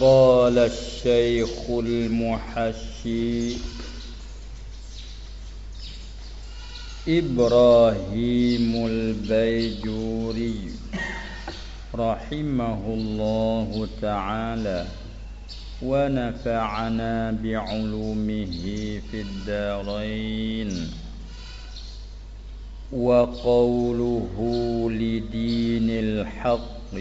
قال الشيخ المحشي إبراهيم البيجوري رحمه الله تعالى ونفعنا بعلومه في الدارين وقوله لدين الحق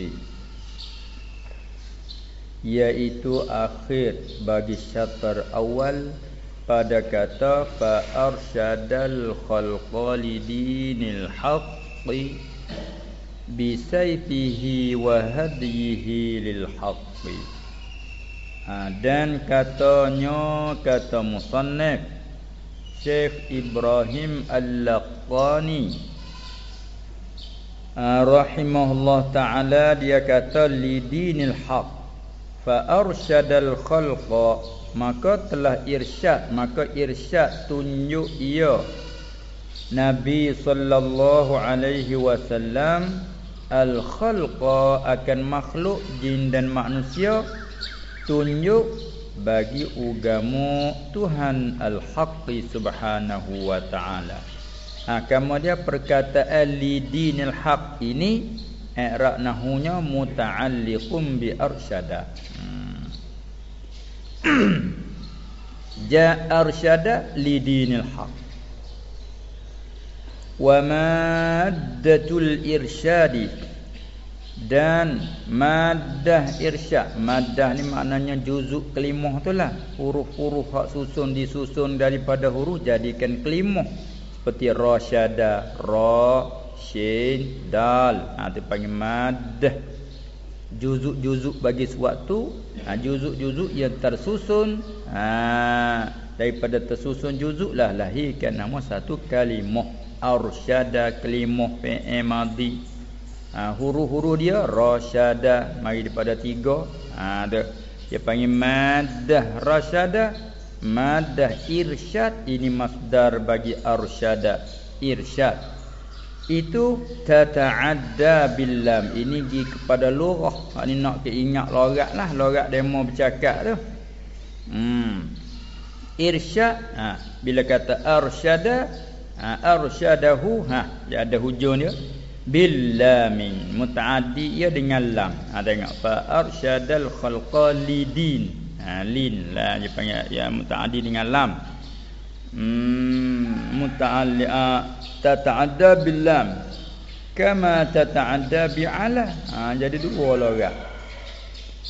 yaitu akhir bagi syatar awal pada kata fa arsyadal khalqa lidinil haqqi bi sayfihi wa hadyihi lil haqqi. Ha, dan katanya kata musannif Syekh Ibrahim Al-Laqani ha, rahimahullah taala dia kata lidinil haqq fa arsyadal khalqa maka telah irsyad maka irsyad tunjuk ia. Nabi sallallahu alaihi wasallam al khalqa akan makhluk jin dan manusia tunjuk bagi ugamu Tuhan al haqqi subhanahu wa taala. Ha kemudian perkataan lidinil haqq ini i'rab nahunya muta'alliqum bi arsyada hmm. ja arsyada li dinil haq. Wa maddatul irsyadi. Dan maddah irsyad. Maddah ni maknanya juzuk kelimah tu lah. Huruf-huruf hak susun disusun daripada huruf jadikan kelimah. Seperti rasyada ra shin dal. Ha tu panggil mad juzuk-juzuk bagi sesuatu ha juzuk-juzuk yang tersusun. Ha daripada tersusun juzuk lah lahirkan nama satu kalimah. Arsyada kalimah madhi. Ha huruf-huruf dia rasyada mari daripada tiga. Ha tu dia panggil maddah rasyada maddah irsyad. Ini masdar bagi arsyada irsyad itu tata'adda billam. Ini gi kepada lurah. Hak ni nak ke ingat lorat lah. Lorat demo bercakap tu. Hmm. Irsyad. Ha. Bila kata arsyada ha arsyadahu ha dia ada hujung dia. Billamin. Mutaaddi ya dengan lam. Ha tengok. Fa arsyadal khalqa lidin. Ha lin lah dia panggil. Ya mutaaddi dengan lam. Hmm. Muta'alli'a tata'adda billam. Kama tata'adda bi'ala. Ha jadi dua logat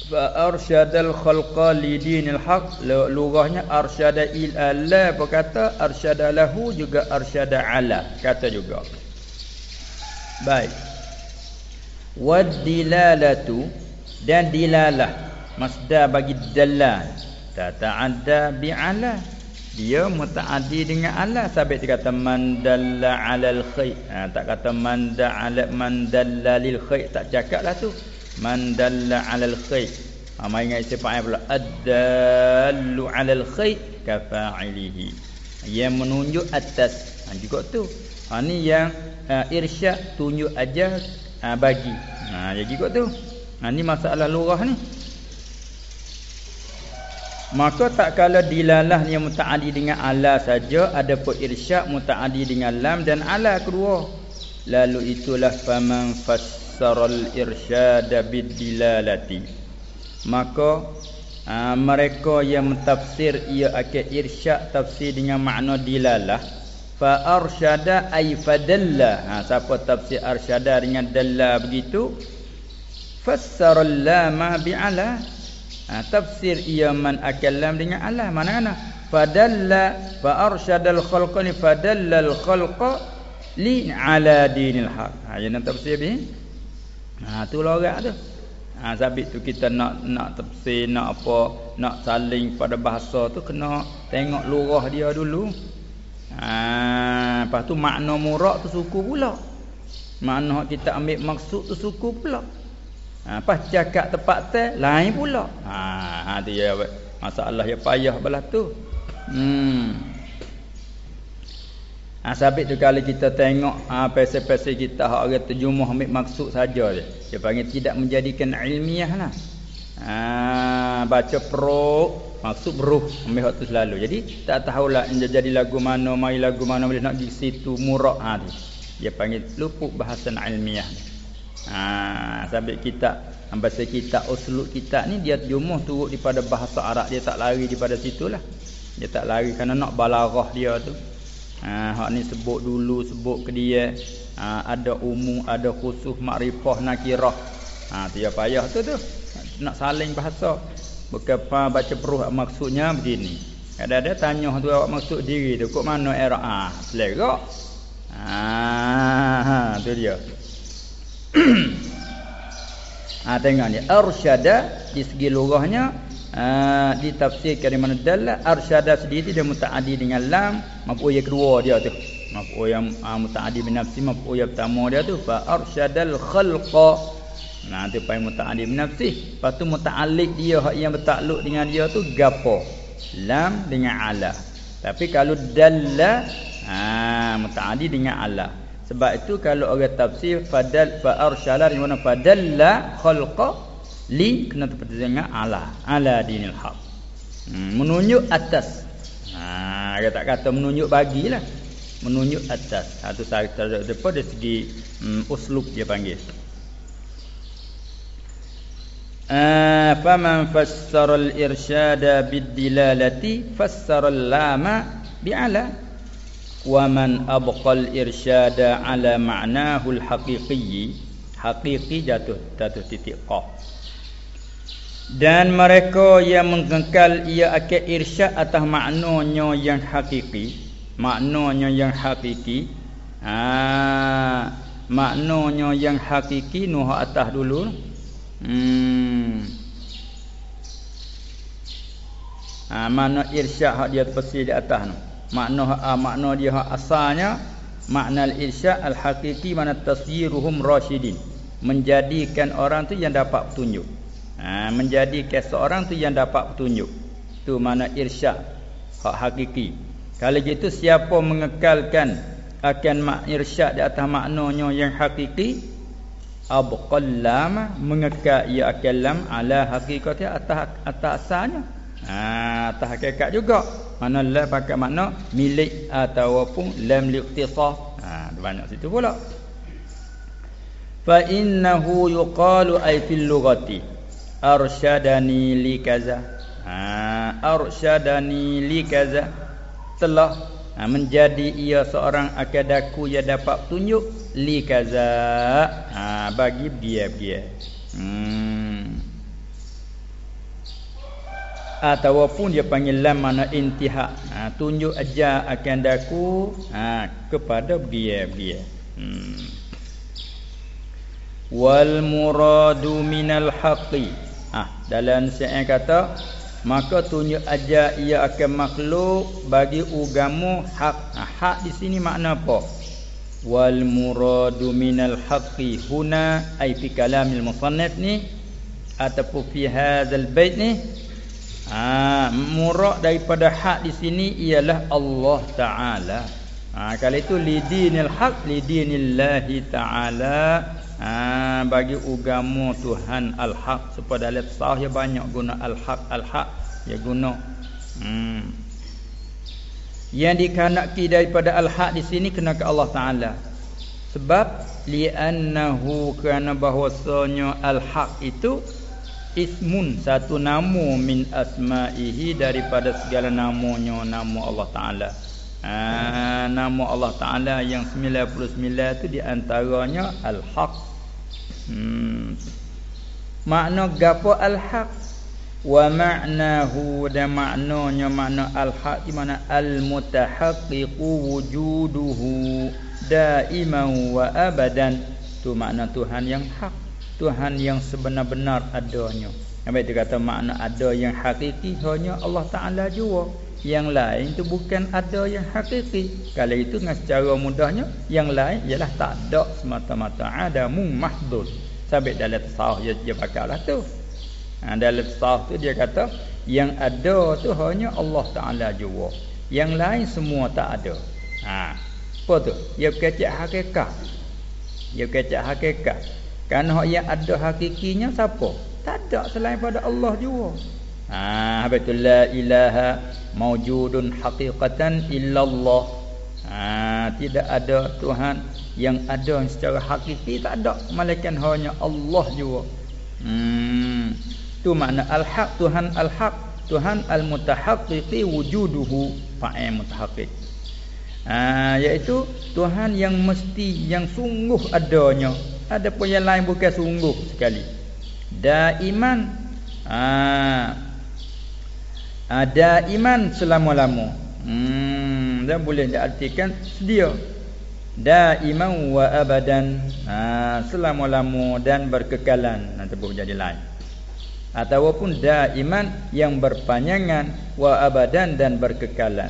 fa arsyadal khalqa lidinil haq. Lughahnya arsyada ila apa kata arsyada lahu juga arsyada ala. Kata juga. Baik. Wad dilalatu. Dan dilalah. Masdar bagi dalal. Tata'adda bi'ala dia mutaaddi dengan ala sabit dia kata man dalla alal khair. Ha, tak kata man dalla man dalla lil khair. Tak cakaplah tu. Man dalla alal khair. Ha mai ingat sifat pula. Ad-dallu alal khair ka fa'ilihi. Yang menunjuk atas. Ha, juga tu. Ha ni yang uh, irsyad tunjuk aja uh, bagi. Ha jadi juga tu. Ha ni masalah lurah ni Maka tak kala dilalah yang mutaaddi dengan ala saja ada pun irsyad mutaaddi dengan lam dan ala kedua. Lalu itulah faman fassaral irsyad bidilalati. Maka aa, ha, mereka yang mentafsir ia akan irsyad tafsir dengan makna dilalah fa arsyada ay fadalla. Ha siapa tafsir arsyada dengan dalla begitu fassaral lama bi ala ha, tafsir ia man akallam dengan Allah mana mana fadalla fa arsyadal khalqa ni fadallal khalqa li ala dinil haq. Ha yang tafsir ni. Ha tu lorak tu. Ha sabit tu kita nak nak tafsir nak apa nak saling pada bahasa tu kena tengok lurah dia dulu. Ha lepas tu makna murak tu suku pula. Makna kita ambil maksud tu suku pula Ha, pas cakap tepat teh lain pula. Ha, ha dia masalah yang payah belah tu. Hmm. Ha, sabit tu kali kita tengok ha, pesel-pesel kita hak orang terjemah ambil maksud saja dia. Dia panggil tidak menjadikan ilmiah lah. Ha, baca pro maksud beruh ambil waktu selalu jadi tak tahulah jadi lagu mana mai lagu mana boleh nak pergi situ murak ha tu dia panggil luput bahasa ilmiah ha sampai kita bahasa kita uslub kita ni dia jumuh turut daripada bahasa Arab. Dia tak lari daripada situlah. Dia tak lari kerana nak balarah dia tu. Ha hak ni sebut dulu sebut ke dia. Ha, ada umum ada khusus makrifah nakirah. Ha tu ya payah tu tu. Nak saling bahasa. Bukan baca peruh maksudnya begini. Ada-ada tanya tu awak maksud diri tu kok mana era? Ah ha, selera ha, tu dia ha tengok ni. Arsyada di segi lughahnya ha, ditafsirkan di mana dalal arsyada sendiri dia mutaaddi dengan lam maf'ul yang kedua dia tu. Maf'ul yang uh, mutaaddi bin nafsi maf'ul yang pertama dia tu. Fa arsyadal khalqa. Nah tu pai mutaaddi bin nafsi. Lepas tu muta'alliq dia hak yang bertakluk dengan dia tu gapo lam dengan ala. Tapi kalau dalla ha mutaaddi dengan ala sebab itu kalau orang tafsir fadal fa arsyala di mana fadalla khalqa li kena tepat dengan ala. Ala dinil haq. Hmm, menunjuk atas. Ha dia tak kata menunjuk bagilah. Menunjuk atas. Satu satu depan dari segi um, uslub dia panggil. Uh, faman fassara al-irsyada bid-dilalati fassara al-lama bi'ala wa man abqa al-irsyada ala ma'nahu al-haqiqi haqiqi jatuh jatuh titik qaf dan mereka yang mengengkal ia akan irsyad atas maknanya yang hakiki. Maknanya yang hakiki. Ha maknanya yang hakiki nuh atas dulu. Hmm. Ha mana irsyad dia terpesi di atas tu makna ha, makna dia hak asalnya makna al-irsyad al-hakiki mana tasyiruhum rasyidin. Menjadikan orang tu yang dapat petunjuk. Ha menjadikan seorang tu yang dapat petunjuk. Tu mana irsyad hak hakiki. Kalau gitu siapa mengekalkan akan mak irsyad di atas maknanya yang hakiki abqal lam mengekal ia akan lam ala hakikati atas atas asalnya. Ha atas hakikat juga. Mana la pakai makna milik ataupun lam liqtisah. Ha banyak situ pula. Fa innahu yuqalu ay fil lughati arsyadani li kaza. Ha arsyadani li kaza telah ha, menjadi ia seorang akadaku yang dapat tunjuk li kaza ha, bagi dia dia hmm. Ataupun dia panggil lam mana intihak. Ha, tunjuk aja akan daku ha, kepada dia dia hmm. wal muradu minal haqqi ah dalam saya kata maka tunjuk aja ia akan makhluk bagi ugamu hak. Ha, hak di sini makna apa? Wal muradu minal haqqi huna ai fi kalamil musannif ni ataupun fi hadzal bait ni ha, murad daripada hak di sini ialah Allah taala. Ha, kalau itu lidinil haq lidinillahi taala. Ha, bagi ugamu Tuhan Al-Haq. Supaya dalam sahih banyak guna Al-Haq Al-Haq ya guna. Hmm. yang dikanaki daripada Al-Haq di sini kena ke Allah Taala. Sebab li'annahu kerana bahwasanya Al-Haq itu ismun satu nama min asma'ihi daripada segala namanya nama Allah Taala. Ha, nama Allah Ta'ala yang 99 itu diantaranya Al-Haq. Hmm. Makna gapo al-haq? Wa ma'nahu dan maknanya makna al-haq di mana al-mutahaqqiqu wujuduhu daiman wa abadan. Tu makna Tuhan yang hak Tuhan yang sebenar-benar adanya. Sampai dia kata makna ada yang hakiki hanya Allah Ta'ala jua. Yang lain tu bukan ada yang hakiki. Kalau itu dengan secara mudahnya Yang lain ialah tak ada semata-mata. Adamu mahdud Sampai dalam tasawuf dia, dia pakai lah tu. Ha, Dalam tasawuf tu dia kata Yang ada tu hanya Allah Ta'ala jua. Yang lain semua tak ada. Ha, Apa tu? Dia berkecek hakikat Dia berkecek hakikat Kerana yang ada hakikinya siapa? Tak ada selain pada Allah jua Ha betul la ilaha maujudun haqiqatan illallah. Ha tidak ada Tuhan yang ada secara hakiki tak ada malaikat hanya Allah juga. Hmm tu makna al-haq Tuhan al-haq Tuhan al-mutahaqqiqi wujuduhu fa'il mutahaqqiq. Ha iaitu Tuhan yang mesti yang sungguh adanya. Ada pun yang lain bukan sungguh sekali. Daiman ha ada iman selama-lama. Hmm dan boleh diartikan sedia. Daiman wa abadan. Ha selama-lama dan berkekalan. Nanti boleh jadi lain. Ataupun daiman yang berpanjangan wa abadan dan berkekalan.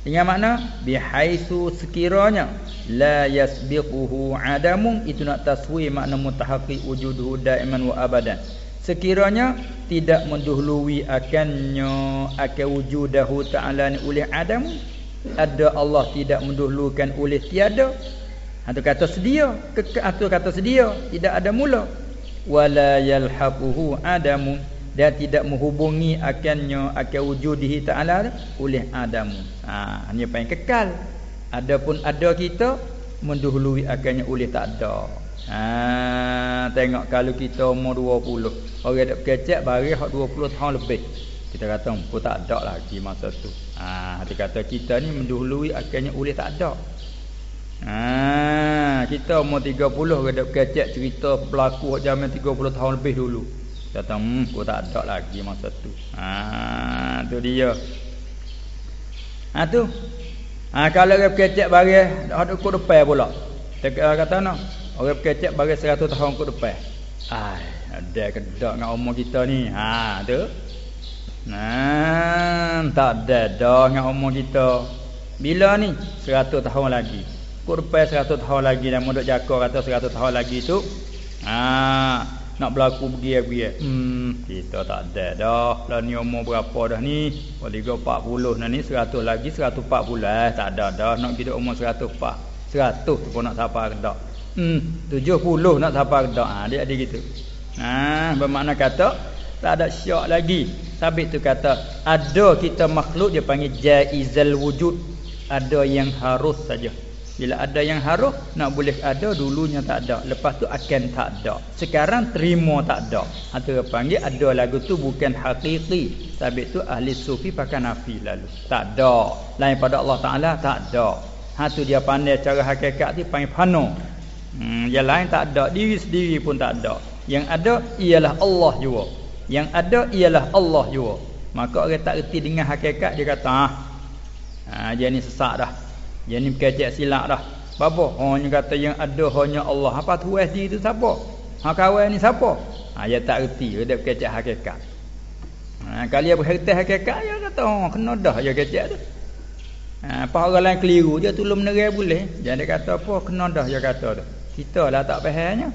Dengan makna bihaitsu sekiranya la yasbiquhu adamun. Itu nak taswi makna mutahaqqiq wujuduhu daiman wa abadan. Sekiranya tidak mendahului akannya akan wujudahu ta'ala oleh adam ada Allah tidak mendahulukan oleh tiada. Atau kata sedia atau kata sedia tidak ada mula. Wala yalhaquhu adamu. Dan tidak menghubungi akannya akan wujudihi ta'ala oleh adam. Ha ini paling kekal adapun ada kita mendahului akannya oleh tak ada Ha tengok kalau kita umur 20, orang dak kecek bari hak 20 tahun lebih. Kita kata pun tak ada lagi masa tu. Ha dia kata kita ni mendahului akhirnya oleh tak ada. Ha kita umur 30 orang dak kecek cerita berlaku hak zaman 30 tahun lebih dulu. Kata hmm pun tak ada lagi masa tu. Ha tu dia. Ha tu. Ha kalau orang kecek bari hak duk depan pula. Kata nak Orang kecek bagi 100 tahun ke depan. Ai, ada kedak dengan umur kita ni. Ha, tu. Nah, tak ada dah dengan umur kita. Bila ni? 100 tahun lagi. Ke depan 100 tahun lagi dan mudah jaga kata 100 tahun lagi tu. Ha, nak berlaku begitu-begitu. Hmm, kita tak ada dah. Lah ni umur berapa dah ni? Boleh 40 dah ni 100 lagi 140 eh, tak ada dah nak kita umur 104. 100 tu pun nak siapa kedak. Hmm, 70 nak sampai dak. Ha, dia ada gitu. Ha, bermakna kata tak ada syak lagi. Sabit tu kata ada kita makhluk dia panggil jaizal wujud. Ada yang harus saja. Bila ada yang harus nak boleh ada dulunya tak ada. Lepas tu akan tak ada. Sekarang terima tak ada. Atau ha, panggil ada lagu tu bukan hakiki. Sabit tu ahli sufi pakai nafi lalu. Tak ada. Lain pada Allah Taala tak ada. Ha tu dia pandai cara hakikat tu panggil pano. Hmm, yang lain tak ada, diri sendiri pun tak ada. Yang ada ialah Allah juga. Yang ada ialah Allah juga. Maka orang tak reti dengan hakikat dia kata, "Ah, ha, dia ni sesak dah. Dia ni kecek silap dah." Apa? Orang kata yang ada hanya Allah. Apa tu SD itu siapa? Ha kawan ni siapa? Ha dia tak reti, dia kecek hakikat. Ha kalau dia berhenti hakikat, dia kata, "Oh, kena dah dia kecek tu." Ha, apa orang lain keliru dia tolong menerai boleh. Jangan dia kata apa, kena dah dia kata tu. Kita lah tak fahamnya.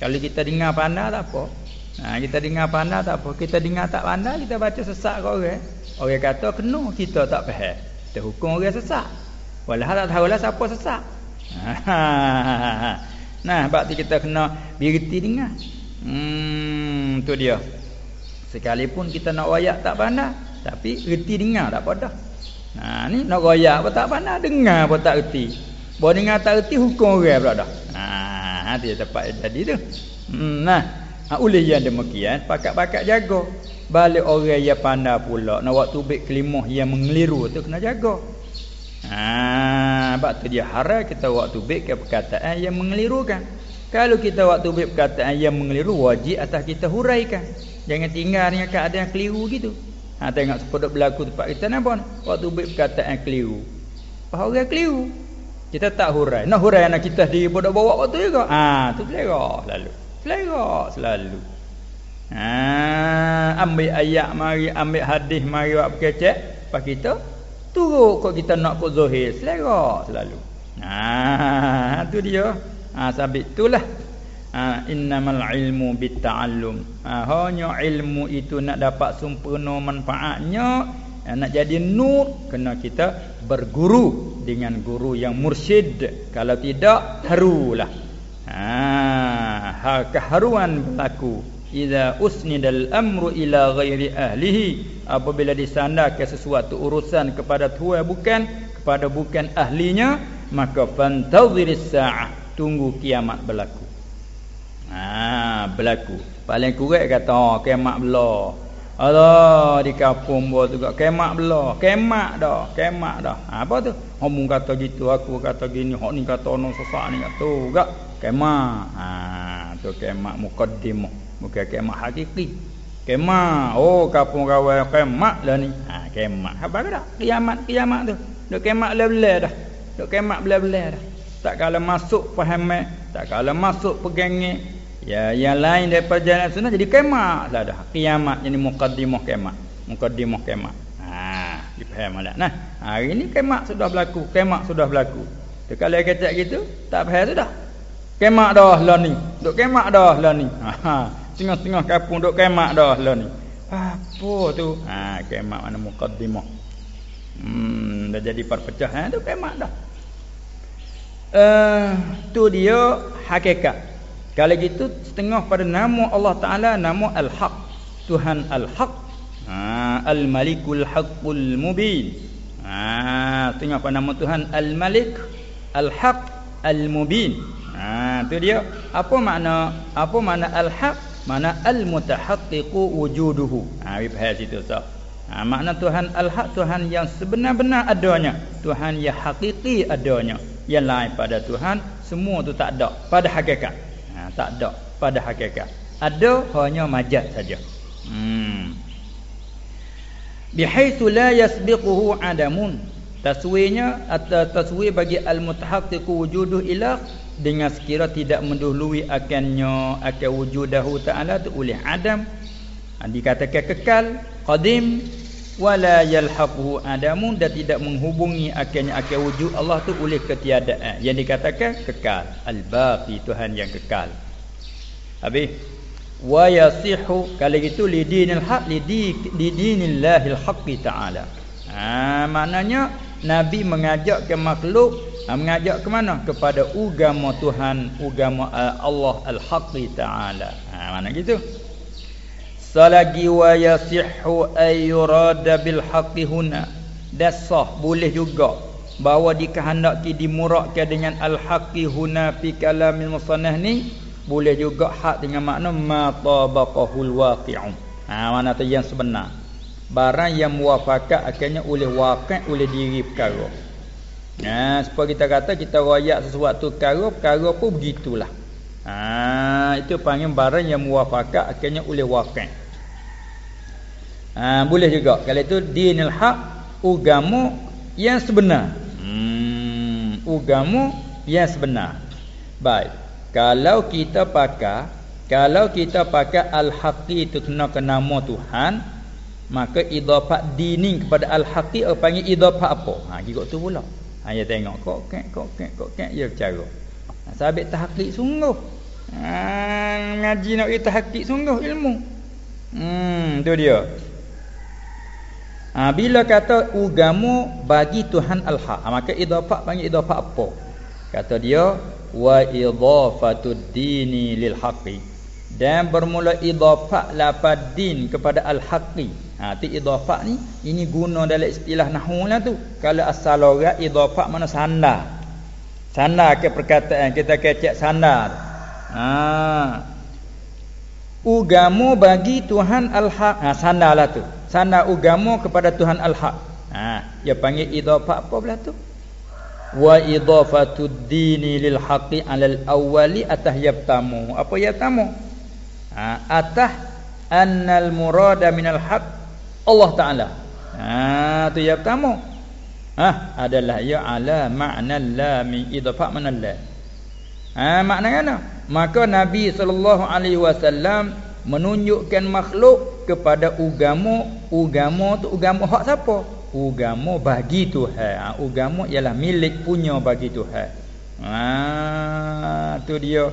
Kalau kita dengar pandai tak apa. Ha, kita dengar pandai tak apa. Kita dengar tak pandai kita baca sesak ke orang. Orang kata kena kita tak faham. Kita hukum orang sesak. Walau tak tahulah siapa sesak. nah, berarti kita kena biriti dengar. Hmm, tu dia. Sekalipun kita nak wayak tak pandai, tapi reti dengar tak apa dah. Nah, ni nak wayak apa tak pandai, dengar apa tak reti. Bawa dengar tak reti hukum orang pula dah. Ha, dia tepat jadi tu. Hmm, nah, ha, oleh yang demikian, pakat-pakat jaga. Balik orang yang pandai pula, nak waktu baik kelimah yang mengeliru tu kena jaga. Ha, sebab tu dia haram kita waktu baik perkataan yang mengelirukan. Kalau kita waktu baik perkataan yang mengeliru, wajib atas kita huraikan. Jangan tinggal dengan keadaan keliru gitu. Ha, tengok sepuluh berlaku tempat kita nampak. Waktu baik perkataan keliru. Bahawa orang keliru. Kita tak hurai. Nak hurai anak kita di bodoh bawa waktu juga. Ha, tu selera selalu. Selera selalu. Ha, ambil ayat mari, ambil hadis mari buat kecek, pas kita turut kok kita nak kok zahir. Selera selalu. Ha, tu dia. Ha, sabit itulah. Ha, innamal ilmu bitta'allum. Ha, hanya ilmu itu nak dapat sempurna manfaatnya nak jadi nur kena kita berguru dengan guru yang mursyid kalau tidak harulah ha, ha keharuan berlaku idza usnidal amru ila ghairi ahlihi apabila disandarkan sesuatu urusan kepada tuan bukan kepada bukan ahlinya maka fantadhiris saah tunggu kiamat berlaku. Ha berlaku. Paling kurang kata oh, kiamat belah. Allah di kampung buat juga kemak belah kemak dah kemak dah. Ha, apa tu? Omong kata gitu aku kata gini hok ni kata ono sesak ni kata tu gak kemak ha tu kemak mukaddimah Bukan kemak hakiki. Kemak. Oh, kapung kawan kemak lah ni. Ha, kemak. Apa ke tak? Kiamat, kiamat tu. Duk kemak belah-belah dah. Duk kemak belah-belah dah. Tak kalau masuk faham tak kalau masuk pegang ya yang lain daripada jalan sunnah jadi kemak lah dah. Kiamat jadi mukaddimah kemak. Mukaddimah kemak. Ha, dipaham tak? Nah, hari ni kemak sudah berlaku, kemak sudah berlaku. Tu kalau kata gitu, tak faham sudah. Kemak dah lah ni. Duk kemak dah lah ni. Ha. Tengah-tengah kampung duk kemak dah lah ni. Apa tu? Ha, kemak mana mukaddimah. Hmm, dah jadi perpecah ha, tu kemak dah. Eh, uh, tu dia hakikat. Kalau gitu setengah pada nama Allah Taala nama Al-Haq. Tuhan Al-Haq. Ha, Al-Malikul Haqqul Mubin. Ha, setengah pada nama Tuhan Al-Malik Al-Haq Al-Mubin. Ha, tu dia. Apa makna apa makna Al-Haq? Mana al-mutahaqqiqu wujuduhu. Ha faham situ sah. Ha, makna Tuhan al-haq Tuhan yang sebenar-benar adanya. Tuhan yang hakiki adanya. Yang lain pada Tuhan semua tu tak ada pada hakikat. Ha, tak ada pada hakikat. Ada hanya majaz saja. Hmm. Bihaitsu la yasbiquhu adamun. Taswirnya atau taswir bagi al-mutahaqqiqu wujuduhu ila dengan sekira tidak mendahului akannya akan wujudahu ta'ala tu oleh adam. Ha, dikatakan kekal qadim wala yalhaquhu adamun dan tidak menghubungi akannya akan wujud Allah tu oleh ketiadaan. Yang dikatakan kekal al-baqi Tuhan yang kekal. Habis wa yasihu kalau gitu li dinil haq li dinillahil haqqi ta'ala. Ha, maknanya nabi mengajak ke makhluk Ha, mengajak ke mana? Kepada agama Tuhan, agama uh, Allah Al-Haqqi Ta'ala. Ha, mana gitu? Salagi wa yasihhu ayyurada bil haqqi huna. Dasah boleh juga bahawa dikehendaki dimurakkan dengan al-haqqi huna fi kalamil musannah ni boleh juga hak dengan makna ma tabaqahul waqi'un. Ha mana tu yang sebenar. Barang yang muafakat akhirnya oleh waqi' oleh diri perkara. Ha, supaya kita kata kita royak sesuatu perkara, perkara pun begitulah. Ha, itu panggil barang yang muwafakat akhirnya oleh wakil. Ha, boleh juga. Kalau itu dinil haq, ugamu yang sebenar. Hmm, ugamu yang sebenar. Baik. Kalau kita pakai, kalau kita pakai al-haqi itu kena ke nama Tuhan, maka idafat dini kepada al-haqi panggil idafat apa? Ha, juga tu pula. Ha, dia tengok kok kek kok kek kok kek dia bercara. Ha, sabit tahqiq sungguh. Ha, ngaji nak kita tahqiq sungguh ilmu. Hmm, tu dia. Ha, bila kata ugamu bagi Tuhan al-haq, ha, maka idafah panggil idafah apa? Kata dia wa idafatud dini lil haqqi. Dan bermula idafah lapad din kepada al-haqqi. Ha tu idafah ni ini guna dalam istilah nahwu lah tu. Kalau asal orang idafah mana sandar. Sandar ke perkataan kita kecek sandar. Ha. Ugamu bagi Tuhan Al-Haq. Ha sandarlah tu. Sandar ugamu kepada Tuhan Al-Haq. Ha dia panggil idafah apa pula tu? Wa idafatud dini lil haqqi 'alal awwali atah yabtamu. Apa yabtamu? Ha atah annal murada minal haqq Allah Taala. Ha tu yang pertama. Ha adalah ya ala ma'na la mi idfa mana la. Ha makna mana? Maka Nabi wasallam menunjukkan makhluk kepada agama, agama tu agama hak siapa? Agama bagi Tuhan. Ha agama ialah milik punya bagi Tuhan. Ha tu dia.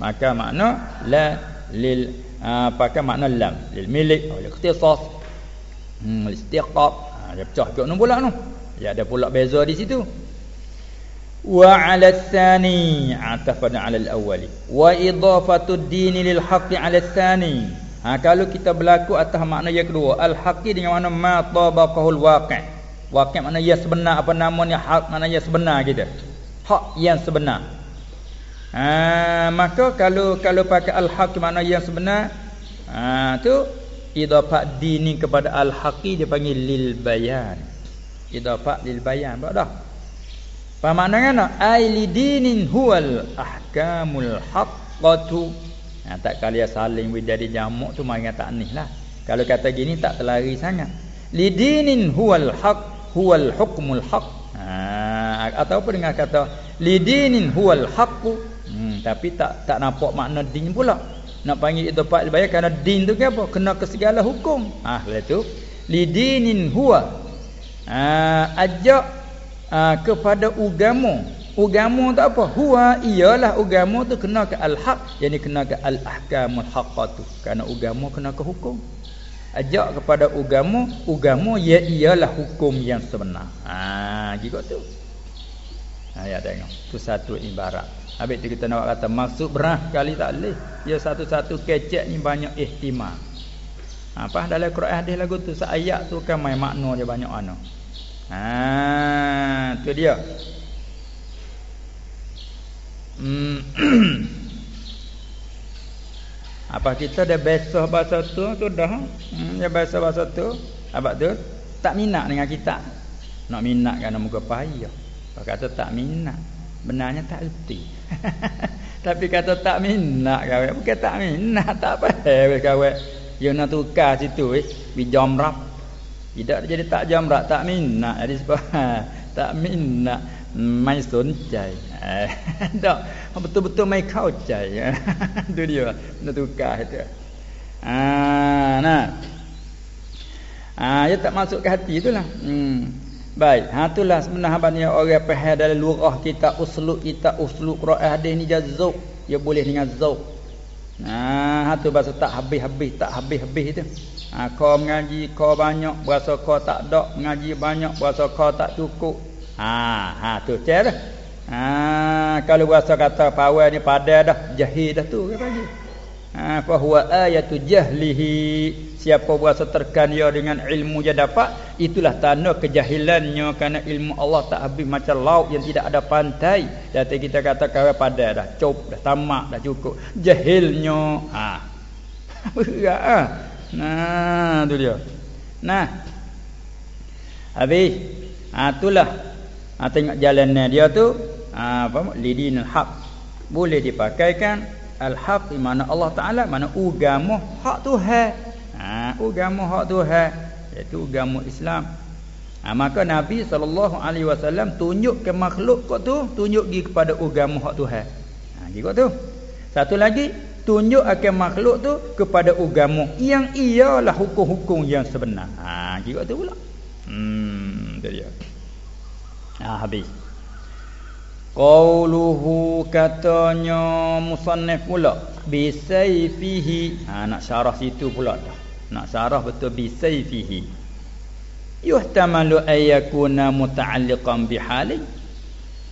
Maka makna la lil ha, pakai makna lam lil milik oleh ikhtisas Hmm istiqab. Ha dia pecah juga pula tu. Ya ada pula beza di situ. wa 'ala tsani atafan 'ala al-awwali wa idafatu ad-din lil haqqi 'ala tsani ha kalau kita berlaku atas makna yang kedua al-haqqi dengan makna ma tabaqahul waqi' waqi' makna yang sebenar apa namanya hak makna yang sebenar kita hak yang sebenar ha maka kalau kalau pakai al-haqq makna yang sebenar ha tu idafat dini kepada al-haqqi dia panggil lil bayan idafat lil bayan apa dah apa maknanya nak? Ai lidinin huwal ahkamul haqqatu. Ha, tak kali saling jadi jamak tu mari tak nih lah. Kalau kata gini tak terlari sangat. Lidinin huwal haq huwal hukmul haq. Ha, atau apa kata lidinin huwal haqqu. Hmm, tapi tak tak nampak makna din pula. Nak panggil itu pak dibayar kerana din tu ke apa? Kena ke segala hukum. Ah, ha, tu. Lidinin huwa. Ah, ha, ajak uh, kepada ugamu. Ugamu tu apa? Huwa ialah ugamu tu kena ke al-haq. Yani kena ke al-ahkamul haqqatu kerana ugamu kena ke hukum. Ajak kepada ugamu ugamu ia ialah hukum yang sebenar. Ha gitu tu. Ha ya tengok. Tu satu ibarat habis tu kita nak kata maksud berah kali tak leh ya satu-satu kecek ni banyak ihtimal apa dalam Quran hadis lagu tu ayat tu kan main makna dia banyak ana Ha, tu dia. Hmm. Apa kita dah biasa bahasa tu tu dah. Hmm, ya biasa bahasa tu. Apa tu? Tak minat dengan kita. Nak minat kerana muka payah. Kata tak minat, benarnya tak erti. Tapi kata tak minat kawan, bukan tak minat, tak apa kawan. Yang nak tukar situ eh, bi jamrap tidak jadi tak jamrak, tak minat jadi sebab tak minat mai soncai. Tak betul-betul mai kau cai. Itu dia nak tukar itu. Ah nah. Ah dia tak masuk ke hati itulah. Hmm. Baik, ha itulah sebenarnya orang faham dalam lurah kita uslub kita uslub Quran hadis ni jazuk. Dia boleh dengan zauk. Nah, ha tu bahasa tak habis-habis, tak habis-habis itu. Ha, kau mengaji kau banyak berasa kau tak ada mengaji banyak berasa kau tak cukup. Ha ha tu cer. Ha kalau berasa kata pawai ni pada dah jahil dah tu kata dia. Ha fa huwa ayatu jahlihi siapa berasa terkania dengan ilmu dia dapat itulah tanda kejahilannya kerana ilmu Allah tak habis macam laut yang tidak ada pantai. Jadi kita kata kau pada dah cop dah tamak dah cukup. Jahilnya ha. Berat ah. Nah, tu dia. Nah. Habis. Ha itulah. Ha tengok jalannya dia tu, ha apa lidinul haq. Boleh dipakaikan al-haq mana Allah Taala, mana agama hak Tuhan. Ha agama hak Tuhan iaitu agama Islam. Ha, maka Nabi saw tunjuk ke makhluk kau tu tunjuk gi kepada agama hak Tuhan. Ha gitu tu. Satu lagi tunjuk akan makhluk tu kepada agama yang ialah hukum-hukum yang sebenar. Ha juga tu pula. Hmm dia. Ha habis. Qauluhu katanya musannif pula bisayfihi. Ha nak syarah situ pula dah. Nak syarah betul bisayfihi. Yuhtamalu ayyakuna muta'alliqan bihali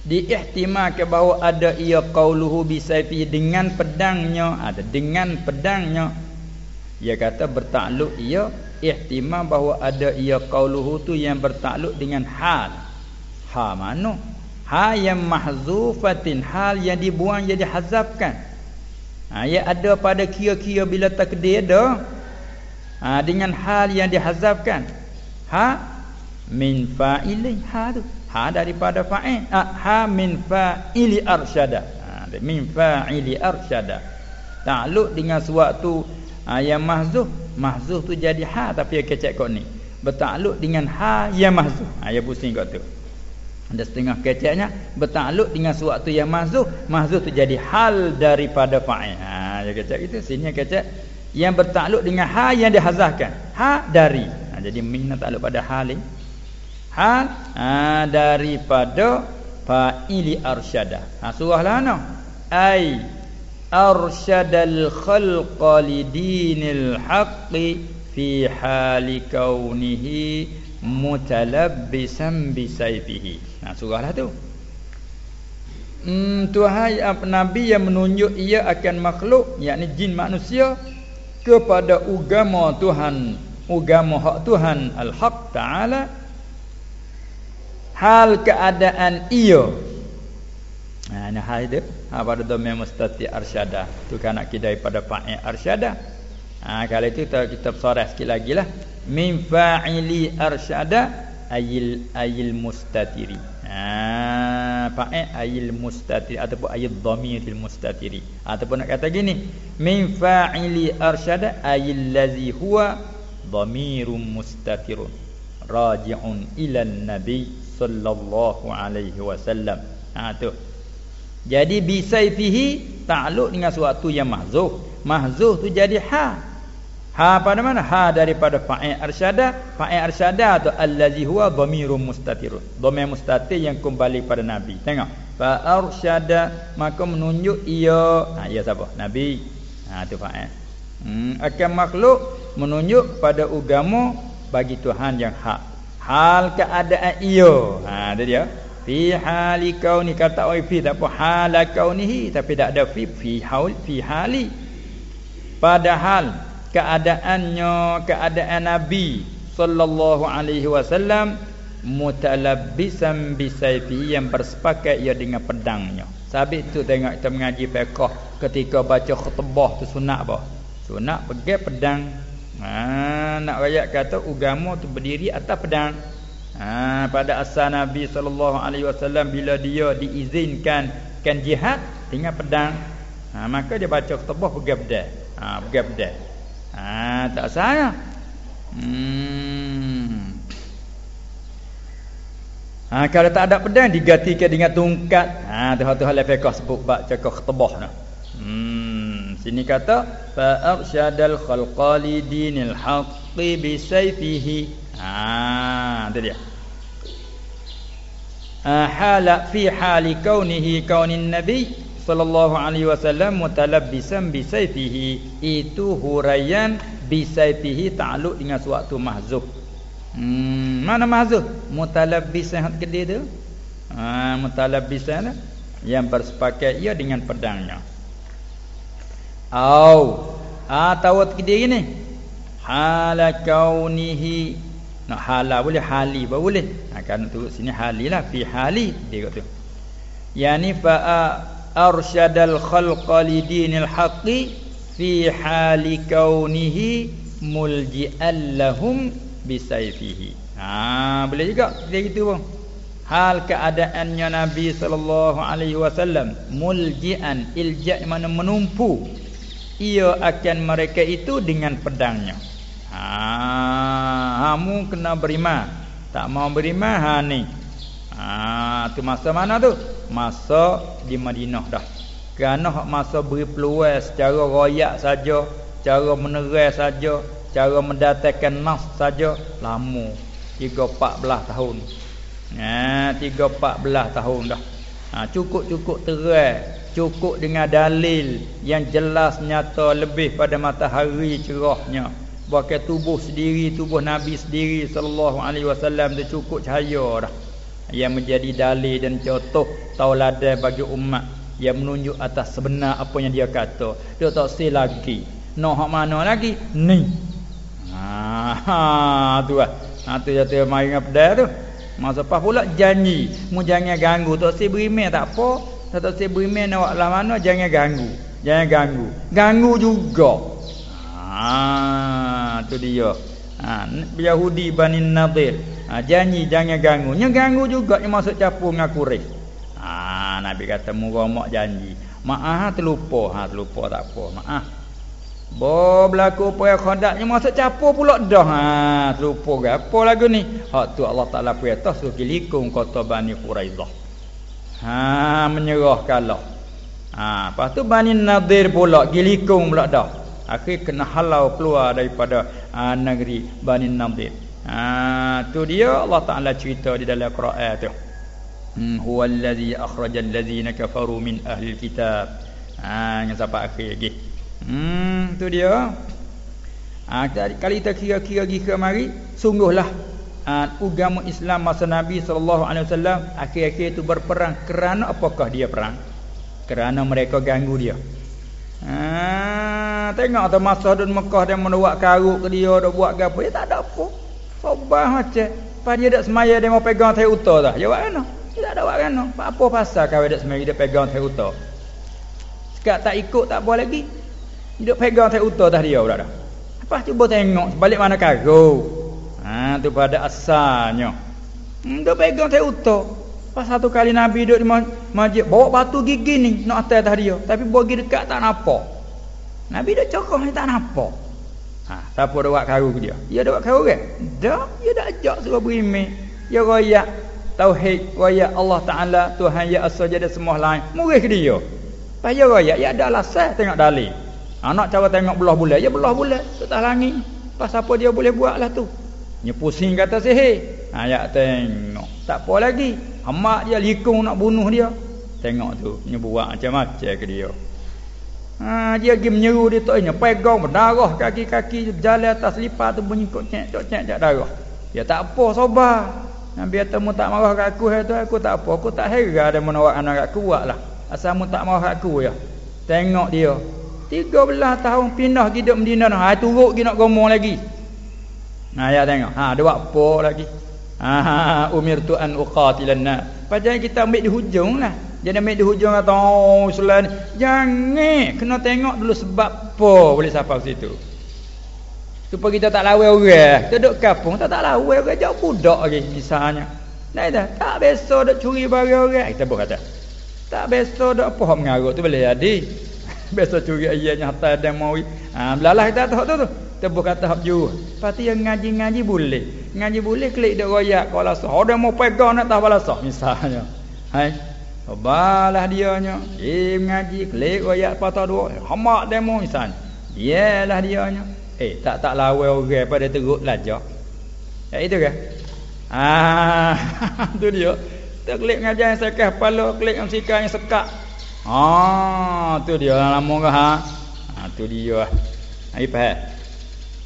diihtimalkan bahawa ada ia qauluhu bisayfi dengan pedangnya ada dengan pedangnya ia kata bertakluk ia ihtimal bahawa ada ia qauluhu tu yang bertakluk dengan hal ha mana ha yang mahzufatin hal yang dibuang jadi hazafkan ha ia ada pada kira-kira bila takdir ada ha dengan hal yang dihazafkan ha min fa'ilin ha tu. Ha daripada fa'il ha, ha min fa'ili arsyada. Ha min fa'ili arsyada. Takluk dengan sesuatu ha, yang mahzuh mahzuh tu jadi ha tapi kecek kau ni. Bertakluk dengan ha yang mahzuh ha ya pusing kau tu ada setengah keceknya bertakluk dengan sesuatu yang mahzuh mahzuh tu jadi hal daripada fa'il. Ha ya kecek itu sini kecek. Yang bertakluk dengan ha yang dihazahkan. Ha dari. Ha, jadi min takluk pada hal ini hal ha, daripada fa'ili arsyada. Ha surahlah ana ai arsyadal khalqa lidinil haqqi fi hali kaunihi mutalabbisan bi ha surahlah tu. Hmm, Tuhan Nabi yang menunjuk ia akan makhluk yakni jin manusia kepada agama Tuhan agama hak Tuhan al-haq taala. Hal keadaan ia. Ha ni hal dia. Ha pada domain mustati arsyada tu kan nak kidai pada fa'il arsyada ha kalau itu kita kita sorah sikit lagi lah. Min fa'ili arsyada ayil ayil mustatiri fa'il ayil mustatiri ataupun ayil dhamiril mustatiri. Ataupun nak kata gini min fa'ili arsyada ayil ladzi huwa dhamirum mustatirun raji'un ila nabi sallallahu alaihi wasallam. Ha tu. Jadi bisaifihi takluk dengan suatu yang mahzuh mahzuh tu jadi ha Ha pada mana? Ha daripada fa'il arsyada. Fa'il arsyada tu allazi huwa dhamirun mustatirun. Dhamir mustatir yang kembali pada Nabi. Tengok. Fa arsyada maka menunjuk ia. Ha ia siapa? Nabi. Ha tu fa'il. Hmm, akan makhluk menunjuk pada agama bagi Tuhan yang hak. Hal keadaan ia. Ha tu dia. Fi hali kauni kata oi fi tak apa hal kaunihi tapi tak ada fi fi haul fi hali. Padahal keadaannya keadaan Nabi sallallahu alaihi wasallam mutalabbisan bisayfi yang bersepakat ia dengan pedangnya. Sabit tu tengok kita mengaji fiqh ketika baca khutbah tu sunat apa? Sunat pegang pedang. Ha, nak rakyat kata agama tu berdiri atas pedang. Ha, pada asal Nabi sallallahu alaihi wasallam bila dia diizinkan kan jihad dengan pedang. Ha, maka dia baca khutbah pegang pedang. Ha, pegang pedang. Ha, tak salah. Hmm. Ha, kalau tak ada pedang digantikan dengan tungkat. Ha, tu tu hal fiqh sebut bab cakap khtibah nah. Hmm, sini kata fa arsyadal khalqali dinil haqqi bi sayfihi. Ha, tu dia. Ha, hala fi hali kaunihi kaunin nabi sallallahu alaihi wasallam mutalabbisan bi sayfihi itu huraian bi sayfihi ta'alluq dengan suatu mahzuf. Hmm mana mahzuf? Mutalabbisan hat gede tu? Ha mutalabbisan yang bersepakat ia dengan pedangnya. Au ah tawat gede gini? Hala kaunihi. Nak hala boleh hali boleh. Akan turut sini halilah fi hali dia kata. Yani fa arsyadal khalqa lidinil haqqi fi hali kaunihi mulji'an lahum bisayfihi ha boleh juga dia gitu bang. Hal keadaannya nabi sallallahu alaihi wasallam mulji'an ilja' mana menumpu ia akan mereka itu dengan pedangnya. Ha kamu kena beriman tak mau beriman ha ni. Ha tu masa mana tu masa di Madinah dah. Kerana hak masa beri peluang secara royak saja, cara menerai saja, cara mendatangkan nas saja lama. 3 14 tahun. Ha 3 14 tahun dah. Ha cukup-cukup terai, cukup dengan dalil yang jelas nyata lebih pada matahari cerahnya. Bahkan tubuh sendiri, tubuh Nabi sendiri sallallahu alaihi wasallam tu cukup cahaya dah yang menjadi dalil dan contoh tauladan bagi umat yang menunjuk atas sebenar apa yang dia kata. Dia tak say lagi. Noh hak mana lagi? Ni. Ha, ha tu ah ha tu jatuh mai dengan pedal tu. Masa pas pula janji. Mu jangan ganggu. Tak say berimeh tak apa. Tak tak say berimeh nak lah mana jangan ganggu. Jangan ganggu. Ganggu juga. Ha tu dia. Ha Yahudi Bani Nadir ha, Janji jangan ganggu. Yang ganggu juga yang masuk capur dengan kuris. Ha, Nabi kata Muramak janji. Maaf ha, terlupa. Ha, Terlupa tak apa. Maaf Bo berlaku apa yang khodak Yang masuk capur pula dah. Ha, Terlupa ke? Apa lagu ni? Hak tu Allah Ta'ala perintah Suruh kilikung kota Bani Quraizah. Ha, Menyerah kalah. Ha, Lepas tu Bani Nadir pula Gilikung pula dah. Akhir kena halau keluar daripada ha, negeri Bani Nadir Ha tu dia Allah Taala cerita di dalam Quran tu. Hmm huwa allazi akhrajal ladzina kafaru min ahli kitab. Ha yang sampai akhir lagi. Hmm tu dia. Ha kalau kita kira-kira lagi ke mari sungguhlah uh, agama Islam masa Nabi sallallahu alaihi wasallam akhir-akhir itu berperang kerana apakah dia perang? Kerana mereka ganggu dia. Ha, tengok tu masa dun Mekah dia menuak karuk ke dia dak buat gapo dia tak ada apa. Sobah macam pas dia dak semaya dia mau pegang tai uta dah. Jawab mana? Dia tak ada buat kan? Apa pasal kau dak semaya dia pegang tai uta? Sekat tak ikut tak boleh lagi. Dia pegang tai uta dah dia dah. Lepas cuba tengok balik mana karuk. Ha tu pada asalnya. Hmm, dia pegang tai uta. Pas satu kali Nabi duduk di masjid bawa batu gigi ni nak atas atas dia. Tapi bagi dekat tak nampak. Nabi dah cokong ni tak nampak. Ha, siapa dah buat karu ke dia? Dia dah buat karu kan? Dah, dia dah ajak suruh berimeh. Dia royak tauhid, royak Allah Taala, Tuhan ya asal jadi semua lain. Murih ke dia. Pas dia royak, ya ada alasan tengok dalil. Anak ha, cara tengok belah bulan, ya belah bulan atas langit. Pas apa dia boleh buat lah tu. Dia pusing kata sihir. Ha, ya tengok. Tak apa lagi. Amak dia likung nak bunuh dia. Tengok tu, dia buat macam-macam ke dia. Ha, dia pergi menyeru dia tak ini. Pegang berdarah kaki-kaki berjalan atas lipat tu bunyi kok cek, kok cek, cek darah. Dia tak apa, sobar. Nabi kata, mu tak marah kat aku, tu aku tak apa. Aku tak heran ada menawak anak aku buat lah. Asal mu tak marah kat aku ya. Tengok dia. Tiga belah tahun pindah hidup Medina. Ha, turut lagi nak gomong lagi. Ha, ya tengok. Ha, dia buat apa lagi. Ah, umir tu an uqatilan na. Padahal kita ambil di hujung lah. Jadi ambil di hujung kata oh selain jangan kena tengok dulu sebab apa boleh sampai situ. Supaya kita tak lawan orang. Kita duduk kampung tak tak lawan orang jauh budak lagi misalnya. Nah dah tak biasa duk curi barang orang. Kita buat kata. Tak biasa duk apa mengarut tu boleh jadi. biasa curi ayatnya hatta ada mau. Ah belalah kita tahu tu tu. Tebuh kata hak juru. Pati yang ngaji-ngaji boleh. Ngaji boleh klik dak royak kalau sah. Ada mau pegang nak tahu balasah misalnya. Hai. Balah dia nya. Eh ngaji klik royak patah dua. Hamak demo misalnya. Dialah dia nya. Eh tak tak lawan orang pada teruk lajar. Ya itu ke? Ah, tu dia. Tak klik ngaji yang sekah kepala, klik yang sikah yang sekak. Ah, tu dia lama ke ha? Ah, tu dia. Ai faham?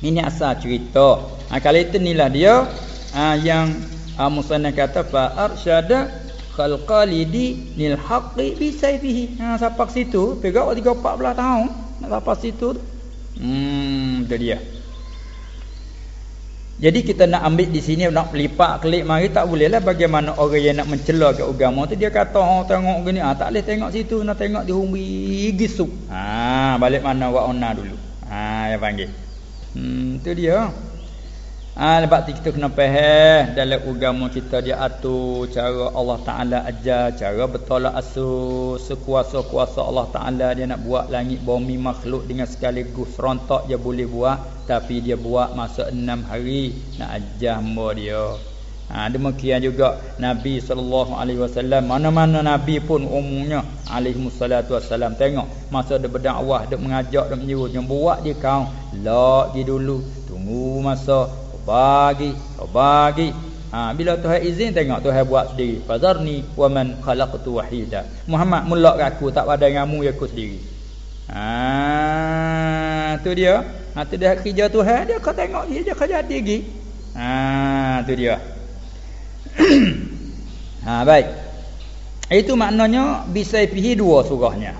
Ini asal cerita. Ha, kalau itu inilah dia ha, yang ha, Musannaf kata fa arsyada khalqalidi nil haqqi bi sayfihi. Ha sampai situ, pegak 3 14 tahun nak sampai situ. Hmm, itu dia. Jadi kita nak ambil di sini nak lipat klik mari tak boleh lah bagaimana orang yang nak mencela ke agama tu dia kata oh tengok gini ah tak boleh tengok situ nak tengok di gisuk. Ha balik mana wa dulu. Ha yang panggil. Hmm tu dia. Ah ha, tu kita kena faham dalam agama kita dia atur cara Allah Taala ajar cara bertolak asuh sekuasa-kuasa Allah Taala dia nak buat langit bumi makhluk dengan sekaligus serontak dia boleh buat tapi dia buat masa enam hari nak ajar hamba dia. Ha, demikian juga Nabi wasallam. Mana-mana nabi pun umumnya alaihi wassalatu wasallam tengok masa dia berdakwah dia mengajak dia menyuruh dia buat dia kau di dulu tunggu masa bagi bagi. Ha, bila Tuhan izin tengok Tuhan buat sendiri. Fazarni wa man khalaqtu wahida. Muhammad mulak aku tak ada ngamu ya aku sendiri. Ha tu dia. Ha tu dia kerja Tuhan. Dia kau tengok dia dia kerja lagi. Ha tu dia ha baik. Itu maknanya bisa pihi dua surahnya.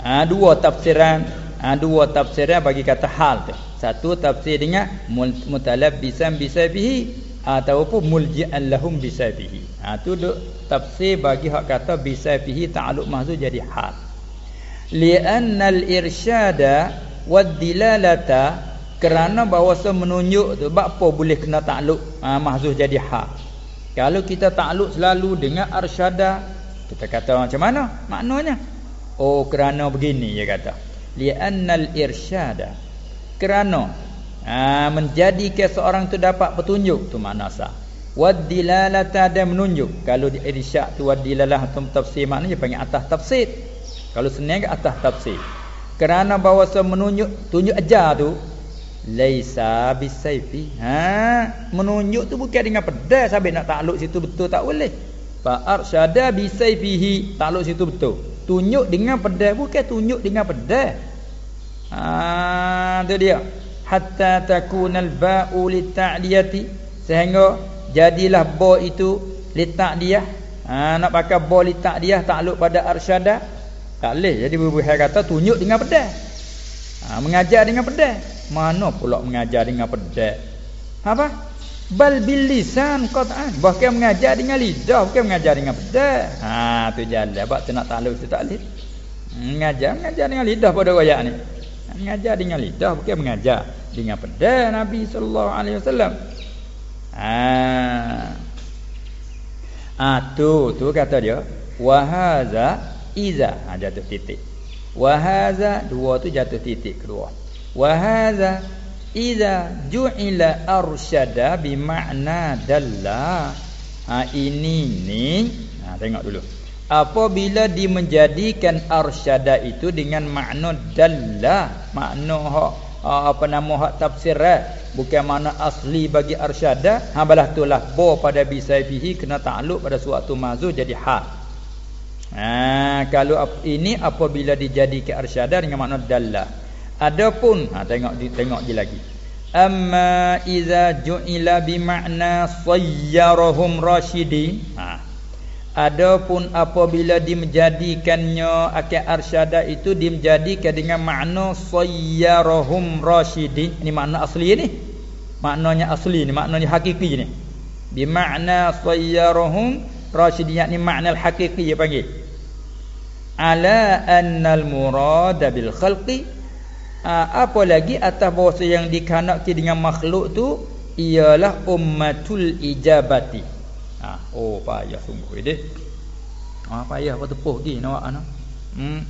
Ha dua tafsiran, ha dua tafsiran bagi kata hal tu. Satu tafsir dengan mutalabbisan bisa pihi ataupun mulji'an lahum bisa pihi. Ha tu duk tafsir bagi hak kata bisa pihi ta'alluq mahzu jadi hal. Li'anna al-irsyada wad-dilalata kerana bahawa menunjuk tu apa boleh kena takluk ha, mahzuf jadi hal kalau kita takluk selalu dengan arsyada, kita kata macam mana? Maknanya oh kerana begini dia kata. Li'annal irsyada. Kerana ha, menjadikan seorang tu dapat petunjuk tu makna sah. Wadilalata dan menunjuk. Kalau di irsyad tu wadilalah atau tafsir maknanya panggil atas tafsir. Kalau senang atas tafsir. Kerana bahawa menunjuk tunjuk ajar tu laisa bisayfi ha? Menunjuk tu bukan dengan pedang sampai nak takluk situ betul tak boleh. Fa arsyada bisayfihi takluk situ betul. Tunjuk dengan pedang bukan tunjuk dengan pedang ha tu dia. Hatta takunal ba'u lit'liyati sehingga jadilah bo itu letak ha, nak pakai bo letak takluk pada arsyada. Tak boleh. Jadi bubuh kata tunjuk dengan pedang ha, mengajar dengan pedang mana pula mengajar dengan pedang apa? Bal bil lisan qat'an. Bahkan mengajar dengan lidah bukan mengajar dengan pedang ha tu jalan. Sebab tu nak takluk tu tak boleh mengajar mengajar dengan lidah pada royak ni. Mengajar dengan lidah bukan mengajar dengan pedang Nabi sallallahu alaihi wasallam. Ah ah tu tu kata dia. Wa iza. Ha, jatuh titik. Wa dua tu jatuh titik kedua wa hadza iza ju'ila arsyada bi makna dalla. Ha ini ni ha tengok dulu. Apabila dimenjadikan arsyada itu dengan makna dalla makna hak apa nama hak tafsir eh? bukan makna asli bagi arsyada ha balah itulah bo pada bisaifihi kena takluk pada suatu mazur jadi ha. Ha kalau ini apabila dijadikan arsyada dengan makna dalla adapun ha tengok tengok je lagi amma iza ju'ila bi makna sayyarahum rasyidin ha Adapun apabila dimejadikannya akal arsyada itu dimejadikan dengan makna sayyarahum rasyidin. Ini makna asli ni. Maknanya asli ni, maknanya hakiki ni. Bi makna sayyarahum rasyidin yakni makna hakiki dia panggil. Ala annal murada bil khalqi apa lagi atas bahasa yang dikanaki dengan makhluk tu ialah ummatul ijabati Ha, oh payah sungguh dia. Ha, payah apa tepuh pergi nak ana. Hmm.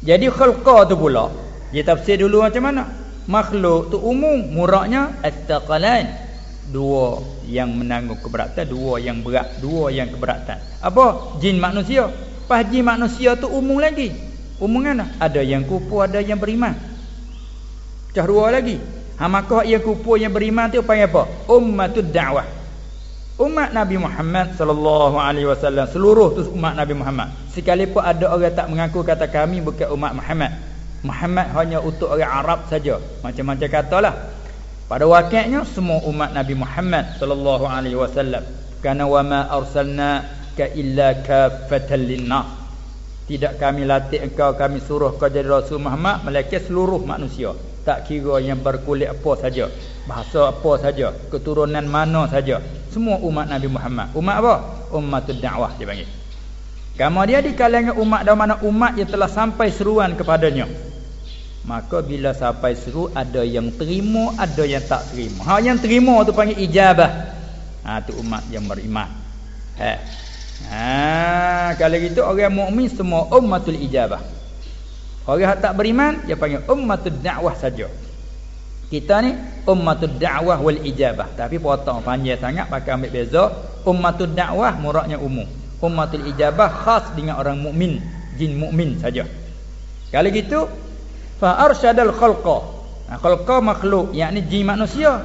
Jadi khalqa tu pula, dia tafsir dulu macam mana? Makhluk tu umum, muraknya at-taqalan. Dua yang menanggung keberatan, dua yang berat, dua yang keberatan. Apa? Jin manusia. Pas jin manusia tu umum lagi. Umum mana? Ada yang kupu, ada yang beriman. Cah dua lagi. Ha maka yang kupu yang beriman tu panggil apa? Ummatud da'wah umat Nabi Muhammad sallallahu alaihi wasallam seluruh tu umat Nabi Muhammad sekalipun ada orang tak mengaku kata kami bukan umat Muhammad Muhammad hanya untuk orang Arab saja macam-macam katalah pada wakilnya semua umat Nabi Muhammad sallallahu alaihi wasallam karena wa ma arsalna ka illa kafatan linnas tidak kami latih engkau kami suruh kau jadi rasul Muhammad melainkan seluruh manusia. Tak kira yang berkulit apa saja bahasa apa saja keturunan mana saja. Semua umat Nabi Muhammad. Umat apa? Ummatud dakwah dia panggil. Kamu dia di kalangan umat dan mana umat yang telah sampai seruan kepadanya. Maka bila sampai seru ada yang terima ada yang tak terima. Ha yang terima tu panggil ijabah. Ha tu umat yang beriman. Ha ha kalau gitu orang mukmin semua ummatul ijabah Orang yang tak beriman dia panggil ummatud da'wah saja. Kita ni ummatud da'wah wal ijabah. Tapi potong panjang sangat pakai ambil beza. Ummatud da'wah muraknya umum. Ummatul ijabah khas dengan orang mukmin, jin mukmin saja. Kalau gitu fa arsyadal khalqa. Nah, khalqa makhluk yakni jin manusia.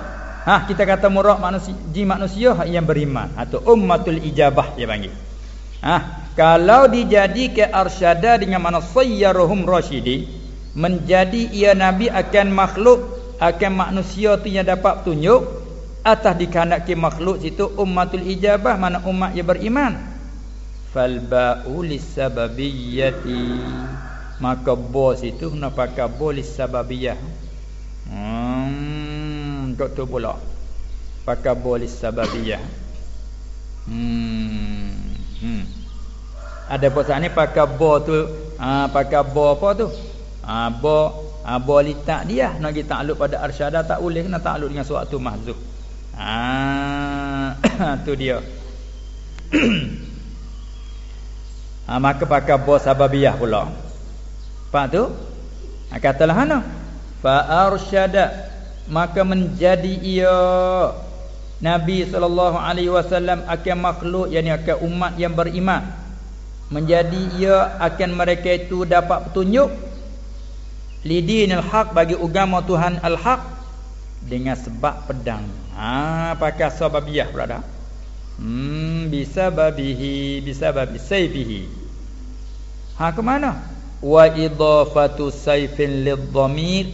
Ha kita kata murak manusia jin manusia yang beriman. Atau ummatul ijabah dia panggil. Ha kalau dijadikan arsyada dengan mana sayyaruhum rasyidi menjadi ia nabi akan makhluk akan manusia tu yang dapat tunjuk atas dikandaki makhluk situ ummatul ijabah mana umat yang beriman. Fal ba'u lisababiyyati maka bos itu kena pakai bos lisababiyah hmm kok tu pula. Pakai bos lisababiyah hmm hmm. Ada pasal ni pakai bo tu ha, pakai bo apa tu? Ha, bo ha, bo litak dia. Nak kita takluk pada arsyada tak boleh kena takluk dengan suatu mahzuf. Ha, tu dia. Ha, maka pakai bo sababiyah pula. Pak tu? Ha, katalah mana fa arsyada maka menjadi ia Nabi SAW akan makhluk yang akan umat yang beriman. Menjadi ia akan mereka itu dapat petunjuk lidinil haq bagi agama Tuhan al-haq dengan sebab pedang. Ha pakai sababiyah berada hmm bisa babihi bisa babi sayfihi. Ha ke mana? Wa idafatu sayfin lidhamir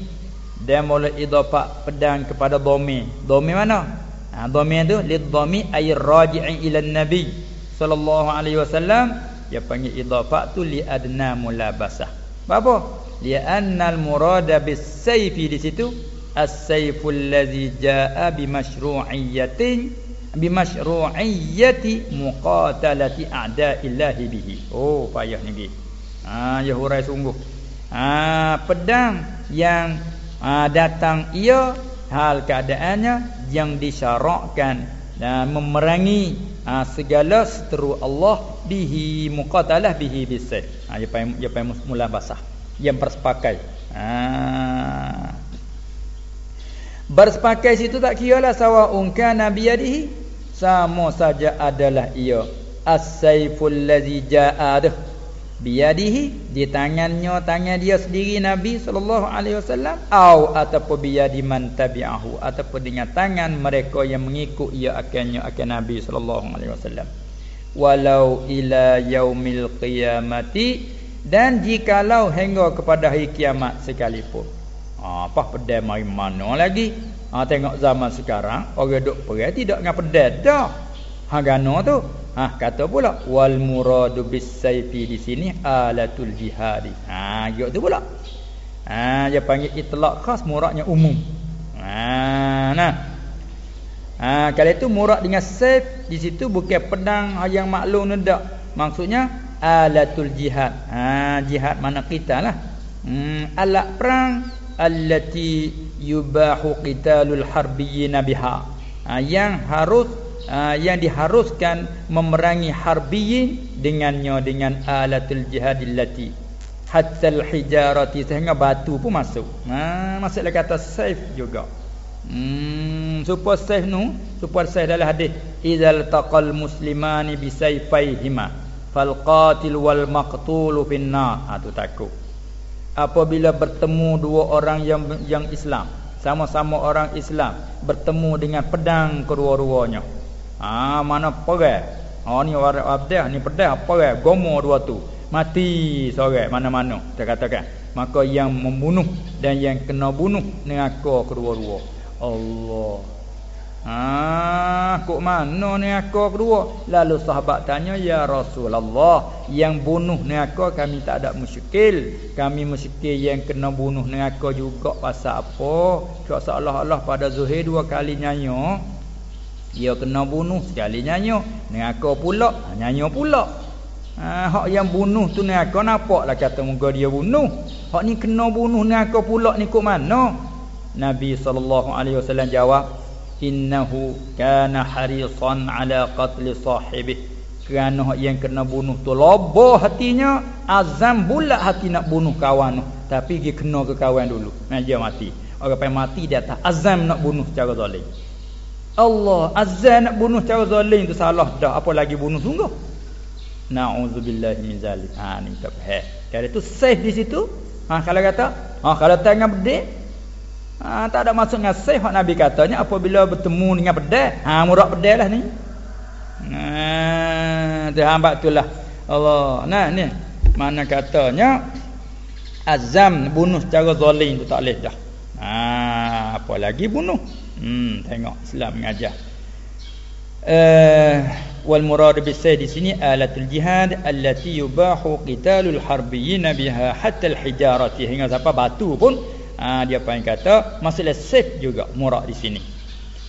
dan mula idafat pedang kepada dhamir dhamir mana Ha dhamir tu lidhami ay raji'in ila nabi sallallahu alaihi wasallam dia panggil idhafah tu li adna mulabasah. Apa? Li anna al murada bis sayfi di situ as-sayful ladzi jaa bi masyru'iyyatin bi masyru'iyyati muqatalati a'da'illahi bihi. Oh payah ni. Ha ya hurai sungguh. Ha pedang yang ha, datang ia hal keadaannya yang disyarakkan dan memerangi ha, segala seteru Allah bihi muqatalah bihi bisayf. Ha dia pai dia mula basah. Yang bersepakai. Ha Bersepakai situ tak kira lah sawa unka nabiyadihi sama saja adalah ia as-saiful ladzi jaa biyadihi di tangannya tangan dia sendiri Nabi sallallahu alaihi wasallam au ataupun biyadi man tabi'ahu ataupun dengan tangan mereka yang mengikut ia akannya akan Nabi sallallahu alaihi wasallam. Walau ila yaumil qiyamati dan jikalau hingga kepada hari kiamat sekalipun. Ha, apa pedai mari mana lagi? Ha, tengok zaman sekarang orang duk pergi tidak dengan pedai dah. Ha gano tu Ha kata pula wal muradu bis sayfi di sini alatul jihad. Ha yo tu pula. Ha dia panggil itlaq khas muradnya umum. Ha nah. Ha kalau itu murad dengan sayf di situ bukan pedang yang maklum nedak. Maksudnya alatul jihad. Ha jihad mana kita lah. Hmm alat perang allati yubahu qitalul harbiyyin biha. Ha, yang harus uh, yang diharuskan memerangi harbiyin dengannya dengan alatul jihadillati hatta alhijarati sehingga batu pun masuk. Ha maksudnya kata saif juga. Hmm supaya saif nu supaya saif dalam hadis idzal taqal muslimani bisayfaihima fal qatil wal maqtul finna ha tu takut. Apabila bertemu dua orang yang yang Islam sama-sama orang Islam bertemu dengan pedang kedua-duanya Ah mana perang. Ha ni orang abdah ni pedang perang gomo dua tu. Mati seorang mana-mana kita katakan. Maka yang membunuh dan yang kena bunuh neraka kedua-dua. Allah. Ah, kok mana ni aku kedua? Lalu sahabat tanya, "Ya Rasulullah, yang bunuh ni aku kami tak ada musykil. Kami musykil yang kena bunuh ni aku juga pasal apa? Kau seolah-olah pada Zuhair dua kali nyanyi, dia kena bunuh sekali nyanyo. Neraka pula ha, nyanyo pula. Ha hak yang bunuh tu neraka nampaklah kata muka dia bunuh. Hak ni kena bunuh neraka pula ni kok mana? Nabi sallallahu alaihi wasallam jawab innahu kana harisan ala qatl sahibih kerana hak yang kena bunuh tu lobo hatinya azam bulat hati nak bunuh kawan tu. Tapi dia kena ke kawan dulu. Nah dia mati. Orang pai mati dia tak azam nak bunuh secara zalim Allah azan nak bunuh cara zalim tu salah dah. Apa lagi bunuh sungguh? Naudzubillah min zalik. Ha ni tak faham. Kalau tu safe di situ. Ha kalau kata ha kalau tengah bedek ha tak ada maksud dengan safe. Hak nabi katanya apabila bertemu dengan bedek ha murak bedek lah ni. Ha tu hamba itulah Allah. Nah ni. Mana katanya azam bunuh cara zalim tu tak boleh dah. Ha apa lagi bunuh Hmm, tengok Islam mengajar. Eh wal murad bisay di sini alatul jihad allati yubahu qitalul harbiyyin biha hatta al hijarati. Hingga siapa? Batu pun. Ha, dia panggil kata? Masalah safe juga murad di sini.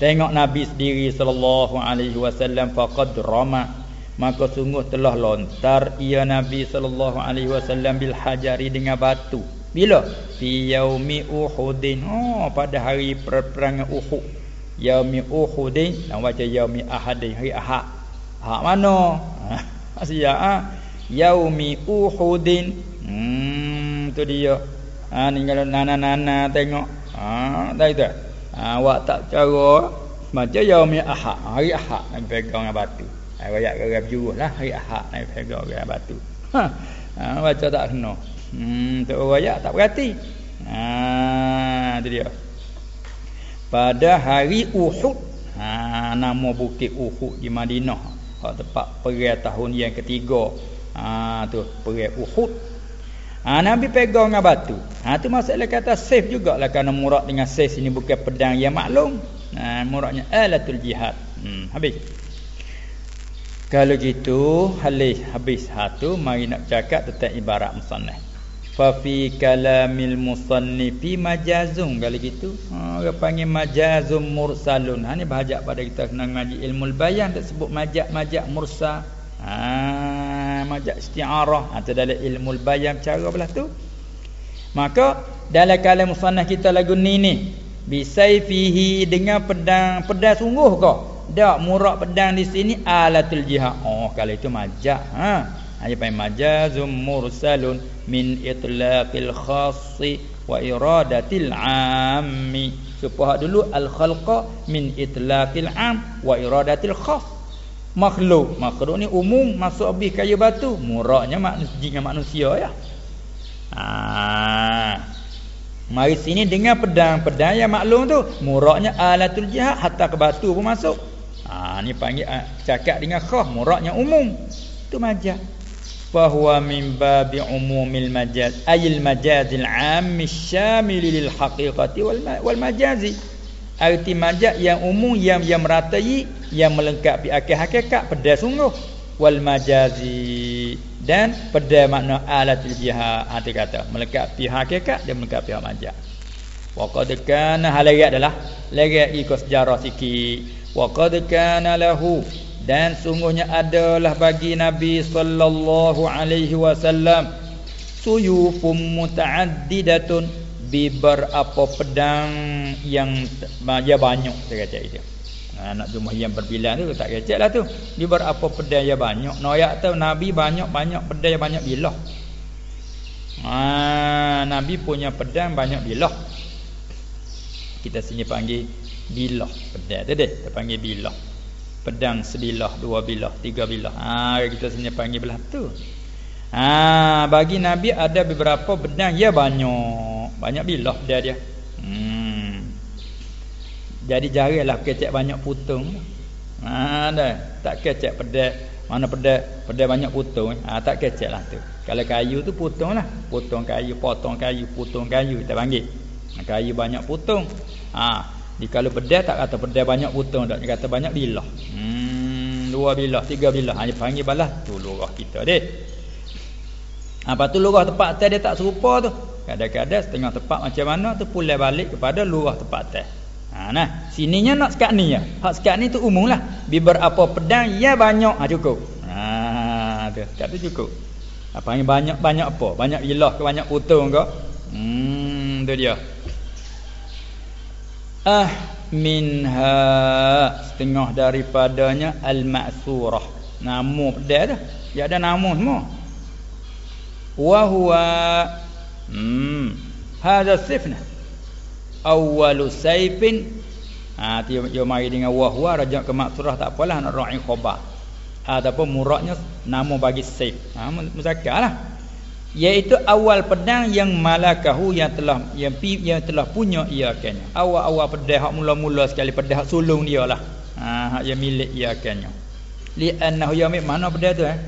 Tengok Nabi sendiri sallallahu alaihi wasallam faqad rama. Maka sungguh telah lontar ia Nabi sallallahu alaihi wasallam bil hajari dengan batu bila? Fi yaumi Uhudin. Oh, pada hari perperangan Uhud. Yaumi Uhudin. Dan baca yaumi Ahadin. Hari Ahad. Ahad mana? Masih ya. Ha? Yaumi Uhudin. Hmm, tu dia. Ha, ni kalau nana-nana tengok. Ha, tak itu. Ha, awak tak cara. Macam yaumi Ahad. Hari Ahad. Nak pegang dengan batu. Rakyat geram juruh lah. Hari Ahad. Nak pegang dengan batu. Ha, ha baca tak kena. Hmm, tu orang tak berhati. Ha, tu dia. Pada hari Uhud, ha, nama bukit Uhud di Madinah. Hak tempat perang tahun yang ketiga. Ha, tu perang Uhud. Ha, Nabi pegang dengan batu. Ha, tu masalah kata safe jugalah kerana murad dengan safe ini bukan pedang yang maklum. Ha, muradnya alatul jihad. Hmm, habis. Kalau gitu, habis habis satu mari nak cakap tentang ibarat musannaf. Fa fi kalamil musannifi majazum kalau gitu. Ha, orang panggil majazum mursalun. Ha ni bahajak pada kita senang ngaji ilmu bayan tak sebut majak-majak mursal. Ha majak isti'arah atau ha, dalam ilmu bayan cara belah tu. Maka dalam kalam musannaf kita lagu ni ni bisayfihi dengan pedang pedang sungguh kau dak murak pedang di sini alatul jihad. Oh kalau itu majaz ha? Hanya panggil majazum mursalun min itlaqil khassi wa iradatil ammi. Supaya dulu al khalqa min itlaqil am wa iradatil khass makhluk. Makhluk ni umum masuk habis kaya batu. Muraknya manusia manusia ya. Ah Mari sini dengan pedang-pedang yang maklum tu. Muraknya alatul jihad hatta ke batu pun masuk. Ha ni panggil ah, cakap dengan khah muraknya umum. Tu majaz. Fahuwa min babi umumil majaz ayil majazil ammi syamil lil haqiqati wal wal majazi. Arti majaz yang umum yang yang meratai yang melengkapi akal hakikat pedal sungguh wal majazi dan pada makna alatul jihad hati kata melekat pihak hakikat dan melekat pihak majaz wa qad kana halayat adalah lagi ikut sejarah sikit wa qad kana lahu dan sungguhnya adalah bagi nabi sallallahu alaihi wasallam. Suyufum mutaaddidatun bibar apa pedang yang ya banyak saya kata itu anak tu yang berbilang tu tak kecek lah tu. Dia berapa pedai yang banyak. Noyak tu nabi banyak-banyak pedai yang banyak bilah. Ha, nabi punya pedang banyak bilah. Kita sini panggil bilah pedai tu deh kita panggil bilah pedang sebilah dua bilah tiga bilah ha, kita sini panggil belah tu ha, bagi nabi ada beberapa pedang ya banyak banyak bilah dia dia hmm jadi jarilah kecek banyak putung. Ha dah, tak kecek pedai. Mana pedai? Pedai banyak putung. Ha tak keceklah tu. Kalau kayu tu. Putung kayu, potong kayu, putung kayu kita panggil. Ha, kayu banyak putung. Ha di kalau pedai tak kata pedai banyak putung tak dia kata banyak bilah. Hmm dua bilah, tiga bilah. Hanya panggil balas tu lurah kita deh. Apa tu lurah tempat atas dia tak serupa tu. Kadang-kadang setengah tempat macam mana tu pulai balik kepada lurah tempat atas. Ha nah, sininya nak sekat ni ya. Hak sekat ni tu umumlah. Biber apa pedang ya banyak ha cukup. Ha tu, sekat tu cukup. Apa yang banyak banyak apa? Banyak ilah ke banyak putung ke? Hmm tu dia. Ah minha setengah daripadanya al-ma'surah. Nama pedang tu. Dia ada nama semua. Wa huwa hmm hadha sifna awwalu saifin ha dia dia mari dengan wahwa raja ke maksurah tak apalah nak ra'i khabar ataupun muradnya nama bagi saif ha muzakkarlah iaitu awal pedang yang malakahu yang telah yang pi, yang telah punya ia akannya awal-awal pedang hak mula-mula sekali pedang hak sulung dia lah. Ha hak yang milik ia akannya li annahu yamik mana pedang tu eh?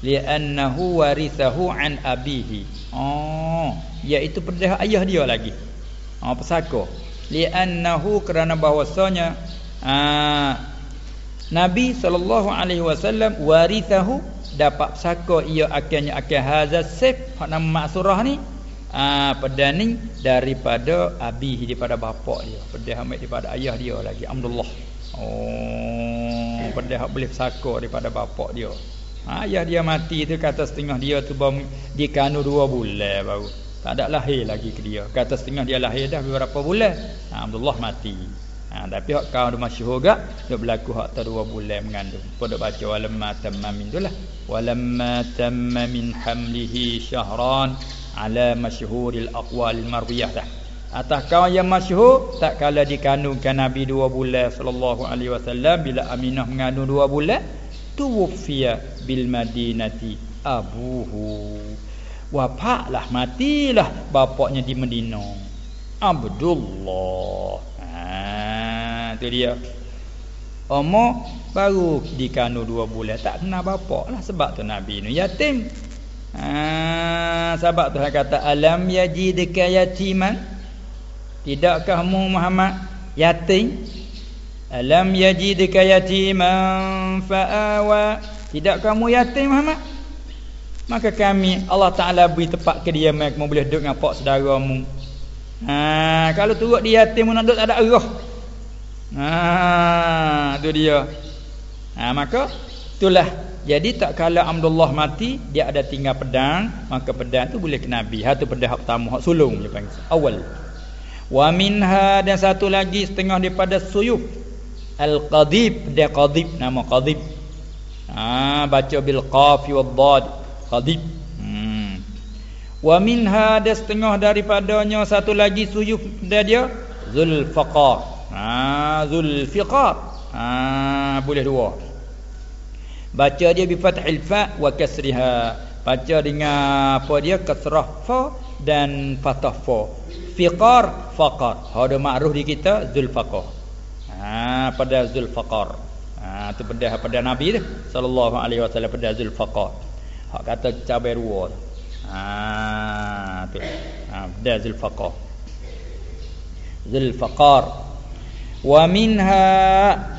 Li annahu warithahu an abihi. Oh iaitu pedang ayah dia lagi. Ha pesaka. Li'annahu kerana bahwasanya aa, Nabi sallallahu alaihi wasallam warithahu dapat pesaka ia akhirnya akan hazat sif. Hak nama maksurah ni ah pedani daripada abi daripada bapa dia pedih ambil daripada ayah dia lagi alhamdulillah oh pedih hak boleh pesaka daripada bapa dia. Ha, ayah dia mati tu kata setengah dia tu baru dikanu dua bulan baru. Tak ada lahir lagi ke dia. Kata setengah dia lahir dah beberapa bulan. Ha, Abdullah mati ha, tapi hak kau ada masyhur gak dia berlaku hak tak dua bulan mengandung. Pada baca walamma tamma min tulah walamma tamma min hamlihi syahran ala masyhuril aqwal marwiyah dah. Atas kau yang masyhur tak kala dikandungkan nabi dua bulan sallallahu alaihi wasallam bila aminah mengandung dua bulan tuwfiya bil madinati abuhu. Wafatlah matilah bapaknya di Madinah. Abdullah ha tu dia. Umar baru dikanu dua bulan tak kenal bapak lah sebab tu Nabi ni. Yatim. Ha sebab tu kata alam yajidka yatiman? Tidakkah mu Muhammad? Yatim. Alam yajidka yatiman fa'awa. Tidak kamu yatim Muhammad? Maka kami Allah Taala beri tempat kediaman kamu boleh duduk dengan pak saudaramu ha kalau turut dia yatim duduk tak ada erah ha tu dia. Ha maka itulah. Jadi tak kala Abdullah mati dia ada tinggal pedang maka pedang tu boleh ke nabi. Ha tu pedang pertama hak sulung dia panggil. Awal. Wa minha dan satu lagi setengah daripada suyuf. Al-qadib dia qadib nama qadib ha baca bil qaf wa dad qadib. Wa minha ada setengah daripadanya satu lagi suyuf dia dia? Zulfaqar ha zulfiqar. Ha boleh dua. Baca dia bi fathil fa wa kasriha. Baca dengan apa dia? Kasrah fa dan fathah fa. Fiqar faqar. Ada makruf di kita zulfaqar ha pada zulfaqar ha tu pada pada nabi tu sallallahu alaihi wasallam pada zulfaqar hak kata cabai dua ha tu. Ha pada zulfaqar. Zulfaqar. Wa minha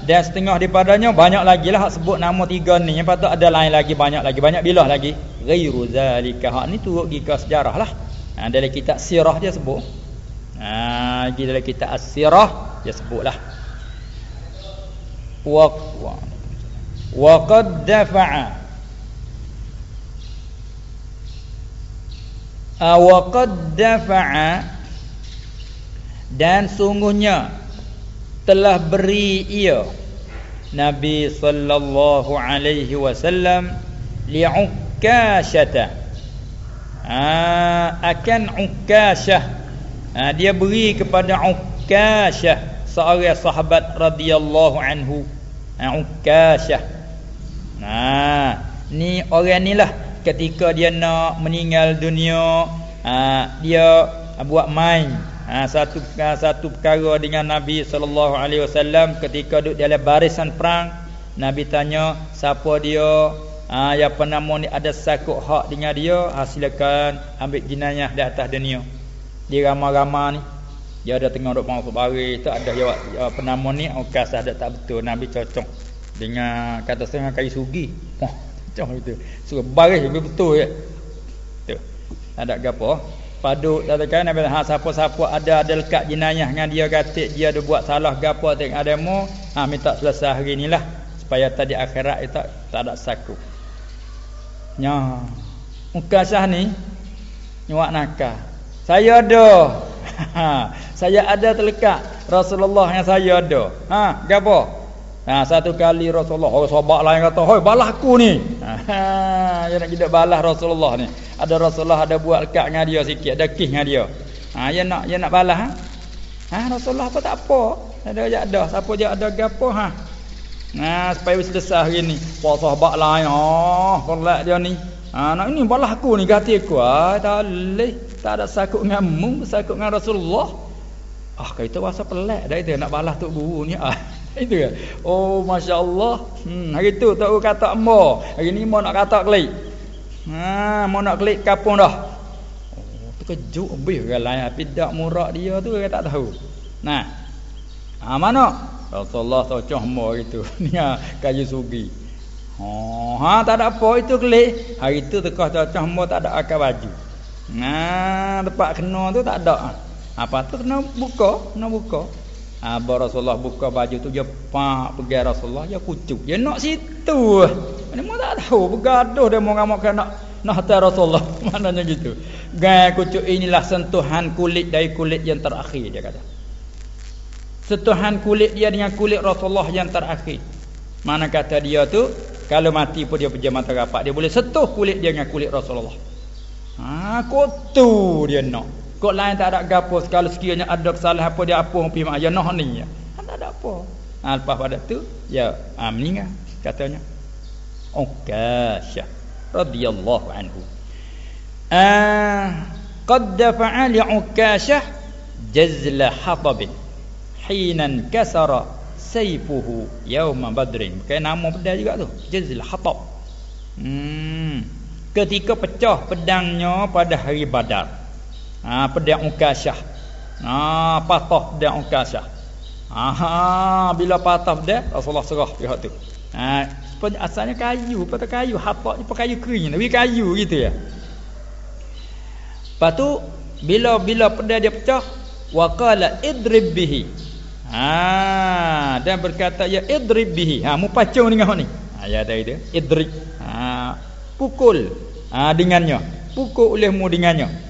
dan setengah daripadanya banyak lagi lah sebut nama tiga ni. Yang patut ada lain lagi banyak lagi banyak bilah lagi? Ghairu zalika. Hak ni turut ke sejarah lah. Ha, dalam kitab sirah dia sebut. Ha pergi dalam kitab as-sirah dia sebutlah wa wa qad dafa'a wa qad dafa'a dan sungguhnya telah beri ia Nabi sallallahu alaihi wasallam li'ukkashata ha, akan ukkashah ha, dia beri kepada ukkashah seorang sahabat radhiyallahu anhu. Ha, ukkashah nah ni orang ni lah ketika dia nak meninggal dunia ha, dia buat main ha, satu ha, satu perkara dengan Nabi sallallahu alaihi wasallam ketika duduk dalam barisan perang. Nabi tanya siapa dia? Ha, yang nama ni ada sakut hak dengan dia ha, silakan ambil jenayah di atas dunia. Dia ramai-ramai ni. Dia ada tengah duduk masuk baris tak ada jawab apa nama ni okas ada tak betul. Nabi cocok dengan kata setengah kayu sugi. Wah cocok itu suruh baris betul ya. Tu. Ada gapo? Paduk katakan Nabi ha siapa-siapa ada ada lekat jenayah dengan dia katik dia ada buat salah gapo teng ada mo ha minta selesai hari inilah supaya tadi akhirat itu tak ada saku. Nya. Muka sah ni nyuak nakal. Saya ada. Ha, saya ada terlekat. Rasulullah yang saya ada. Ha gapo Ha, satu kali Rasulullah oh sahabat lain kata, "Hoi, balah aku ni." Ha, dia nak kita balah Rasulullah ni. Ada Rasulullah ada buat lekat dengan dia sikit, ada kis dengan dia. Ha, dia nak dia nak balah ha. Ha, Rasulullah apa tak apa. Ada ya ada, siapa je ada gapo ha. Nah, supaya selesai hari ni. Pak sahabat lain, oh, pelat dia ni. Ha, nak ini balah aku ni gati aku. Ah, tak boleh. Tak ada sakut dengan mu, sakut dengan Rasulullah. Ah, kata wasa pelat dah itu nak balah tok guru ni. Ah. Itu kan. Oh masya-Allah. Hmm hari tu tak kata mo. Hari ni mo nak kata klik. Ha mo nak klik kapung dah. Oh terkejut habis lain tapi dak murak dia tu dia tak tahu. Nah. Ha mana? Rasulullah tocoh mo itu. Ni ha, kayu sugi. Oh ha tak ada apa itu klik. Hari tu tekah tocoh mo tak ada akal baju. Nah, tempat kena tu tak ada. Apa tu kena buka, kena buka. Aba Rasulullah buka baju tu dia pak pergi Rasulullah dia kucuk. Dia nak situ. Mana mau tak tahu bergaduh dia mau ngamak nak hantar Rasulullah. Maknanya gitu. Gaya kucuk inilah sentuhan kulit dari kulit yang terakhir dia kata. Sentuhan kulit dia dengan kulit Rasulullah yang terakhir. Mana kata dia tu kalau mati pun dia pejam mata rapat dia boleh sentuh kulit dia dengan kulit Rasulullah. Ha kotu dia nak. Kok lain tak ada gapo sekali sekiranya ada kesalahan apa dia apa pi mak ya noh ni ya. Tak ada apa. Ha, lepas pada tu ya ha, meninggal katanya. Ukasyah radhiyallahu anhu. Ah qad dafa'a li Ukasyah jazla hatab hinan kasara sayfuhu yaum badrin. Kayak nama pedang juga tu. Jazla hatab. Hmm. Ketika pecah pedangnya pada hari Badar. Ha pedang ukasyah. Ha patah pedang ukasyah. Aha, bila patah dah Rasulullah serah pihak tu. Ha, asalnya kayu, patah kayu, hapak ni kayu kering, tapi kayu gitu ya. Lepas tu bila bila pedang dia pecah waqala idrib bihi. Ha, dan berkata ya idrib bihi. Ha, mu pacung dengan ni. Ha, ya tadi dia idrib. Ha, pukul ha, dengannya. Pukul olehmu dengannya.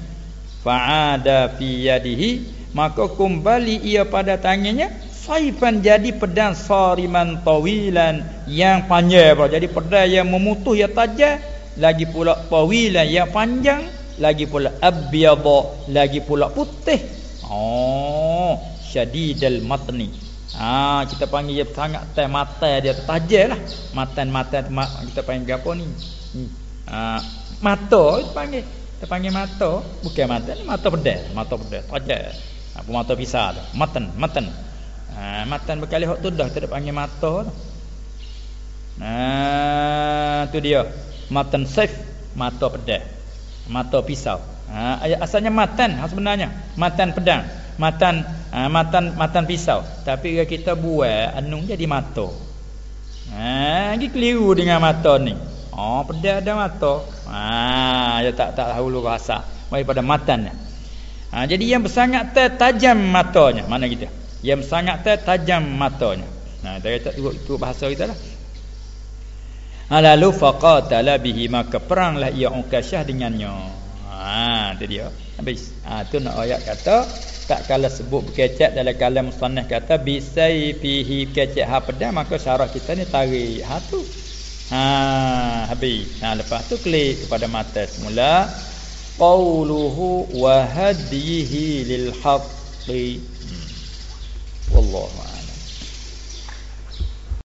Fa'ada fi yadihi. Maka kembali ia pada tangannya. Saifan jadi pedang sariman tawilan yang panjang bro. jadi pedang yang memutuh yang tajam. Lagi pula tawilan yang panjang. Lagi pula abyadha lagi pula putih. Oh syadidal matni. Ha kita panggil dia sangat tai mata dia tajam lah. Matan-matan kita panggil apa ni? Hmm. ha mata kita panggil kita panggil mata bukan mata mata pedang mata pedang tajam apa mata pisah tu matan matan Ha, matan berkali hok tu dah tak panggil mata tu. Nah, tu dia. Matan saif, mata pedang. Mata pisau. Ha, asalnya matan ha, sebenarnya. Matan pedang. Matan ha, matan matan pisau. Tapi kita buat anu jadi mata. Ha, lagi keliru dengan mata ni. Oh, pedang ada mata. Ha, dia tak tak tahu lu rasa. Daripada matan. Ha, jadi yang bersangat tajam matanya. Mana kita? yang sangat tajam matanya. Nah, dia kata itu, itu bahasa kita lah. Lalu faqatala bihi maka peranglah ia Ukasyah dengannya. Ha, itu dia. Habis. Ha, tu nak ayat kata tak kala sebut berkecek dalam kalam musannaf kata bisai fihi kecek ha pedang maka syarah kita ni tarik. Ha tu. Ha habis. Ha lepas tu klik kepada mata semula. Qauluhu wa hadihi lil haqqi. Hmm. Wallahu.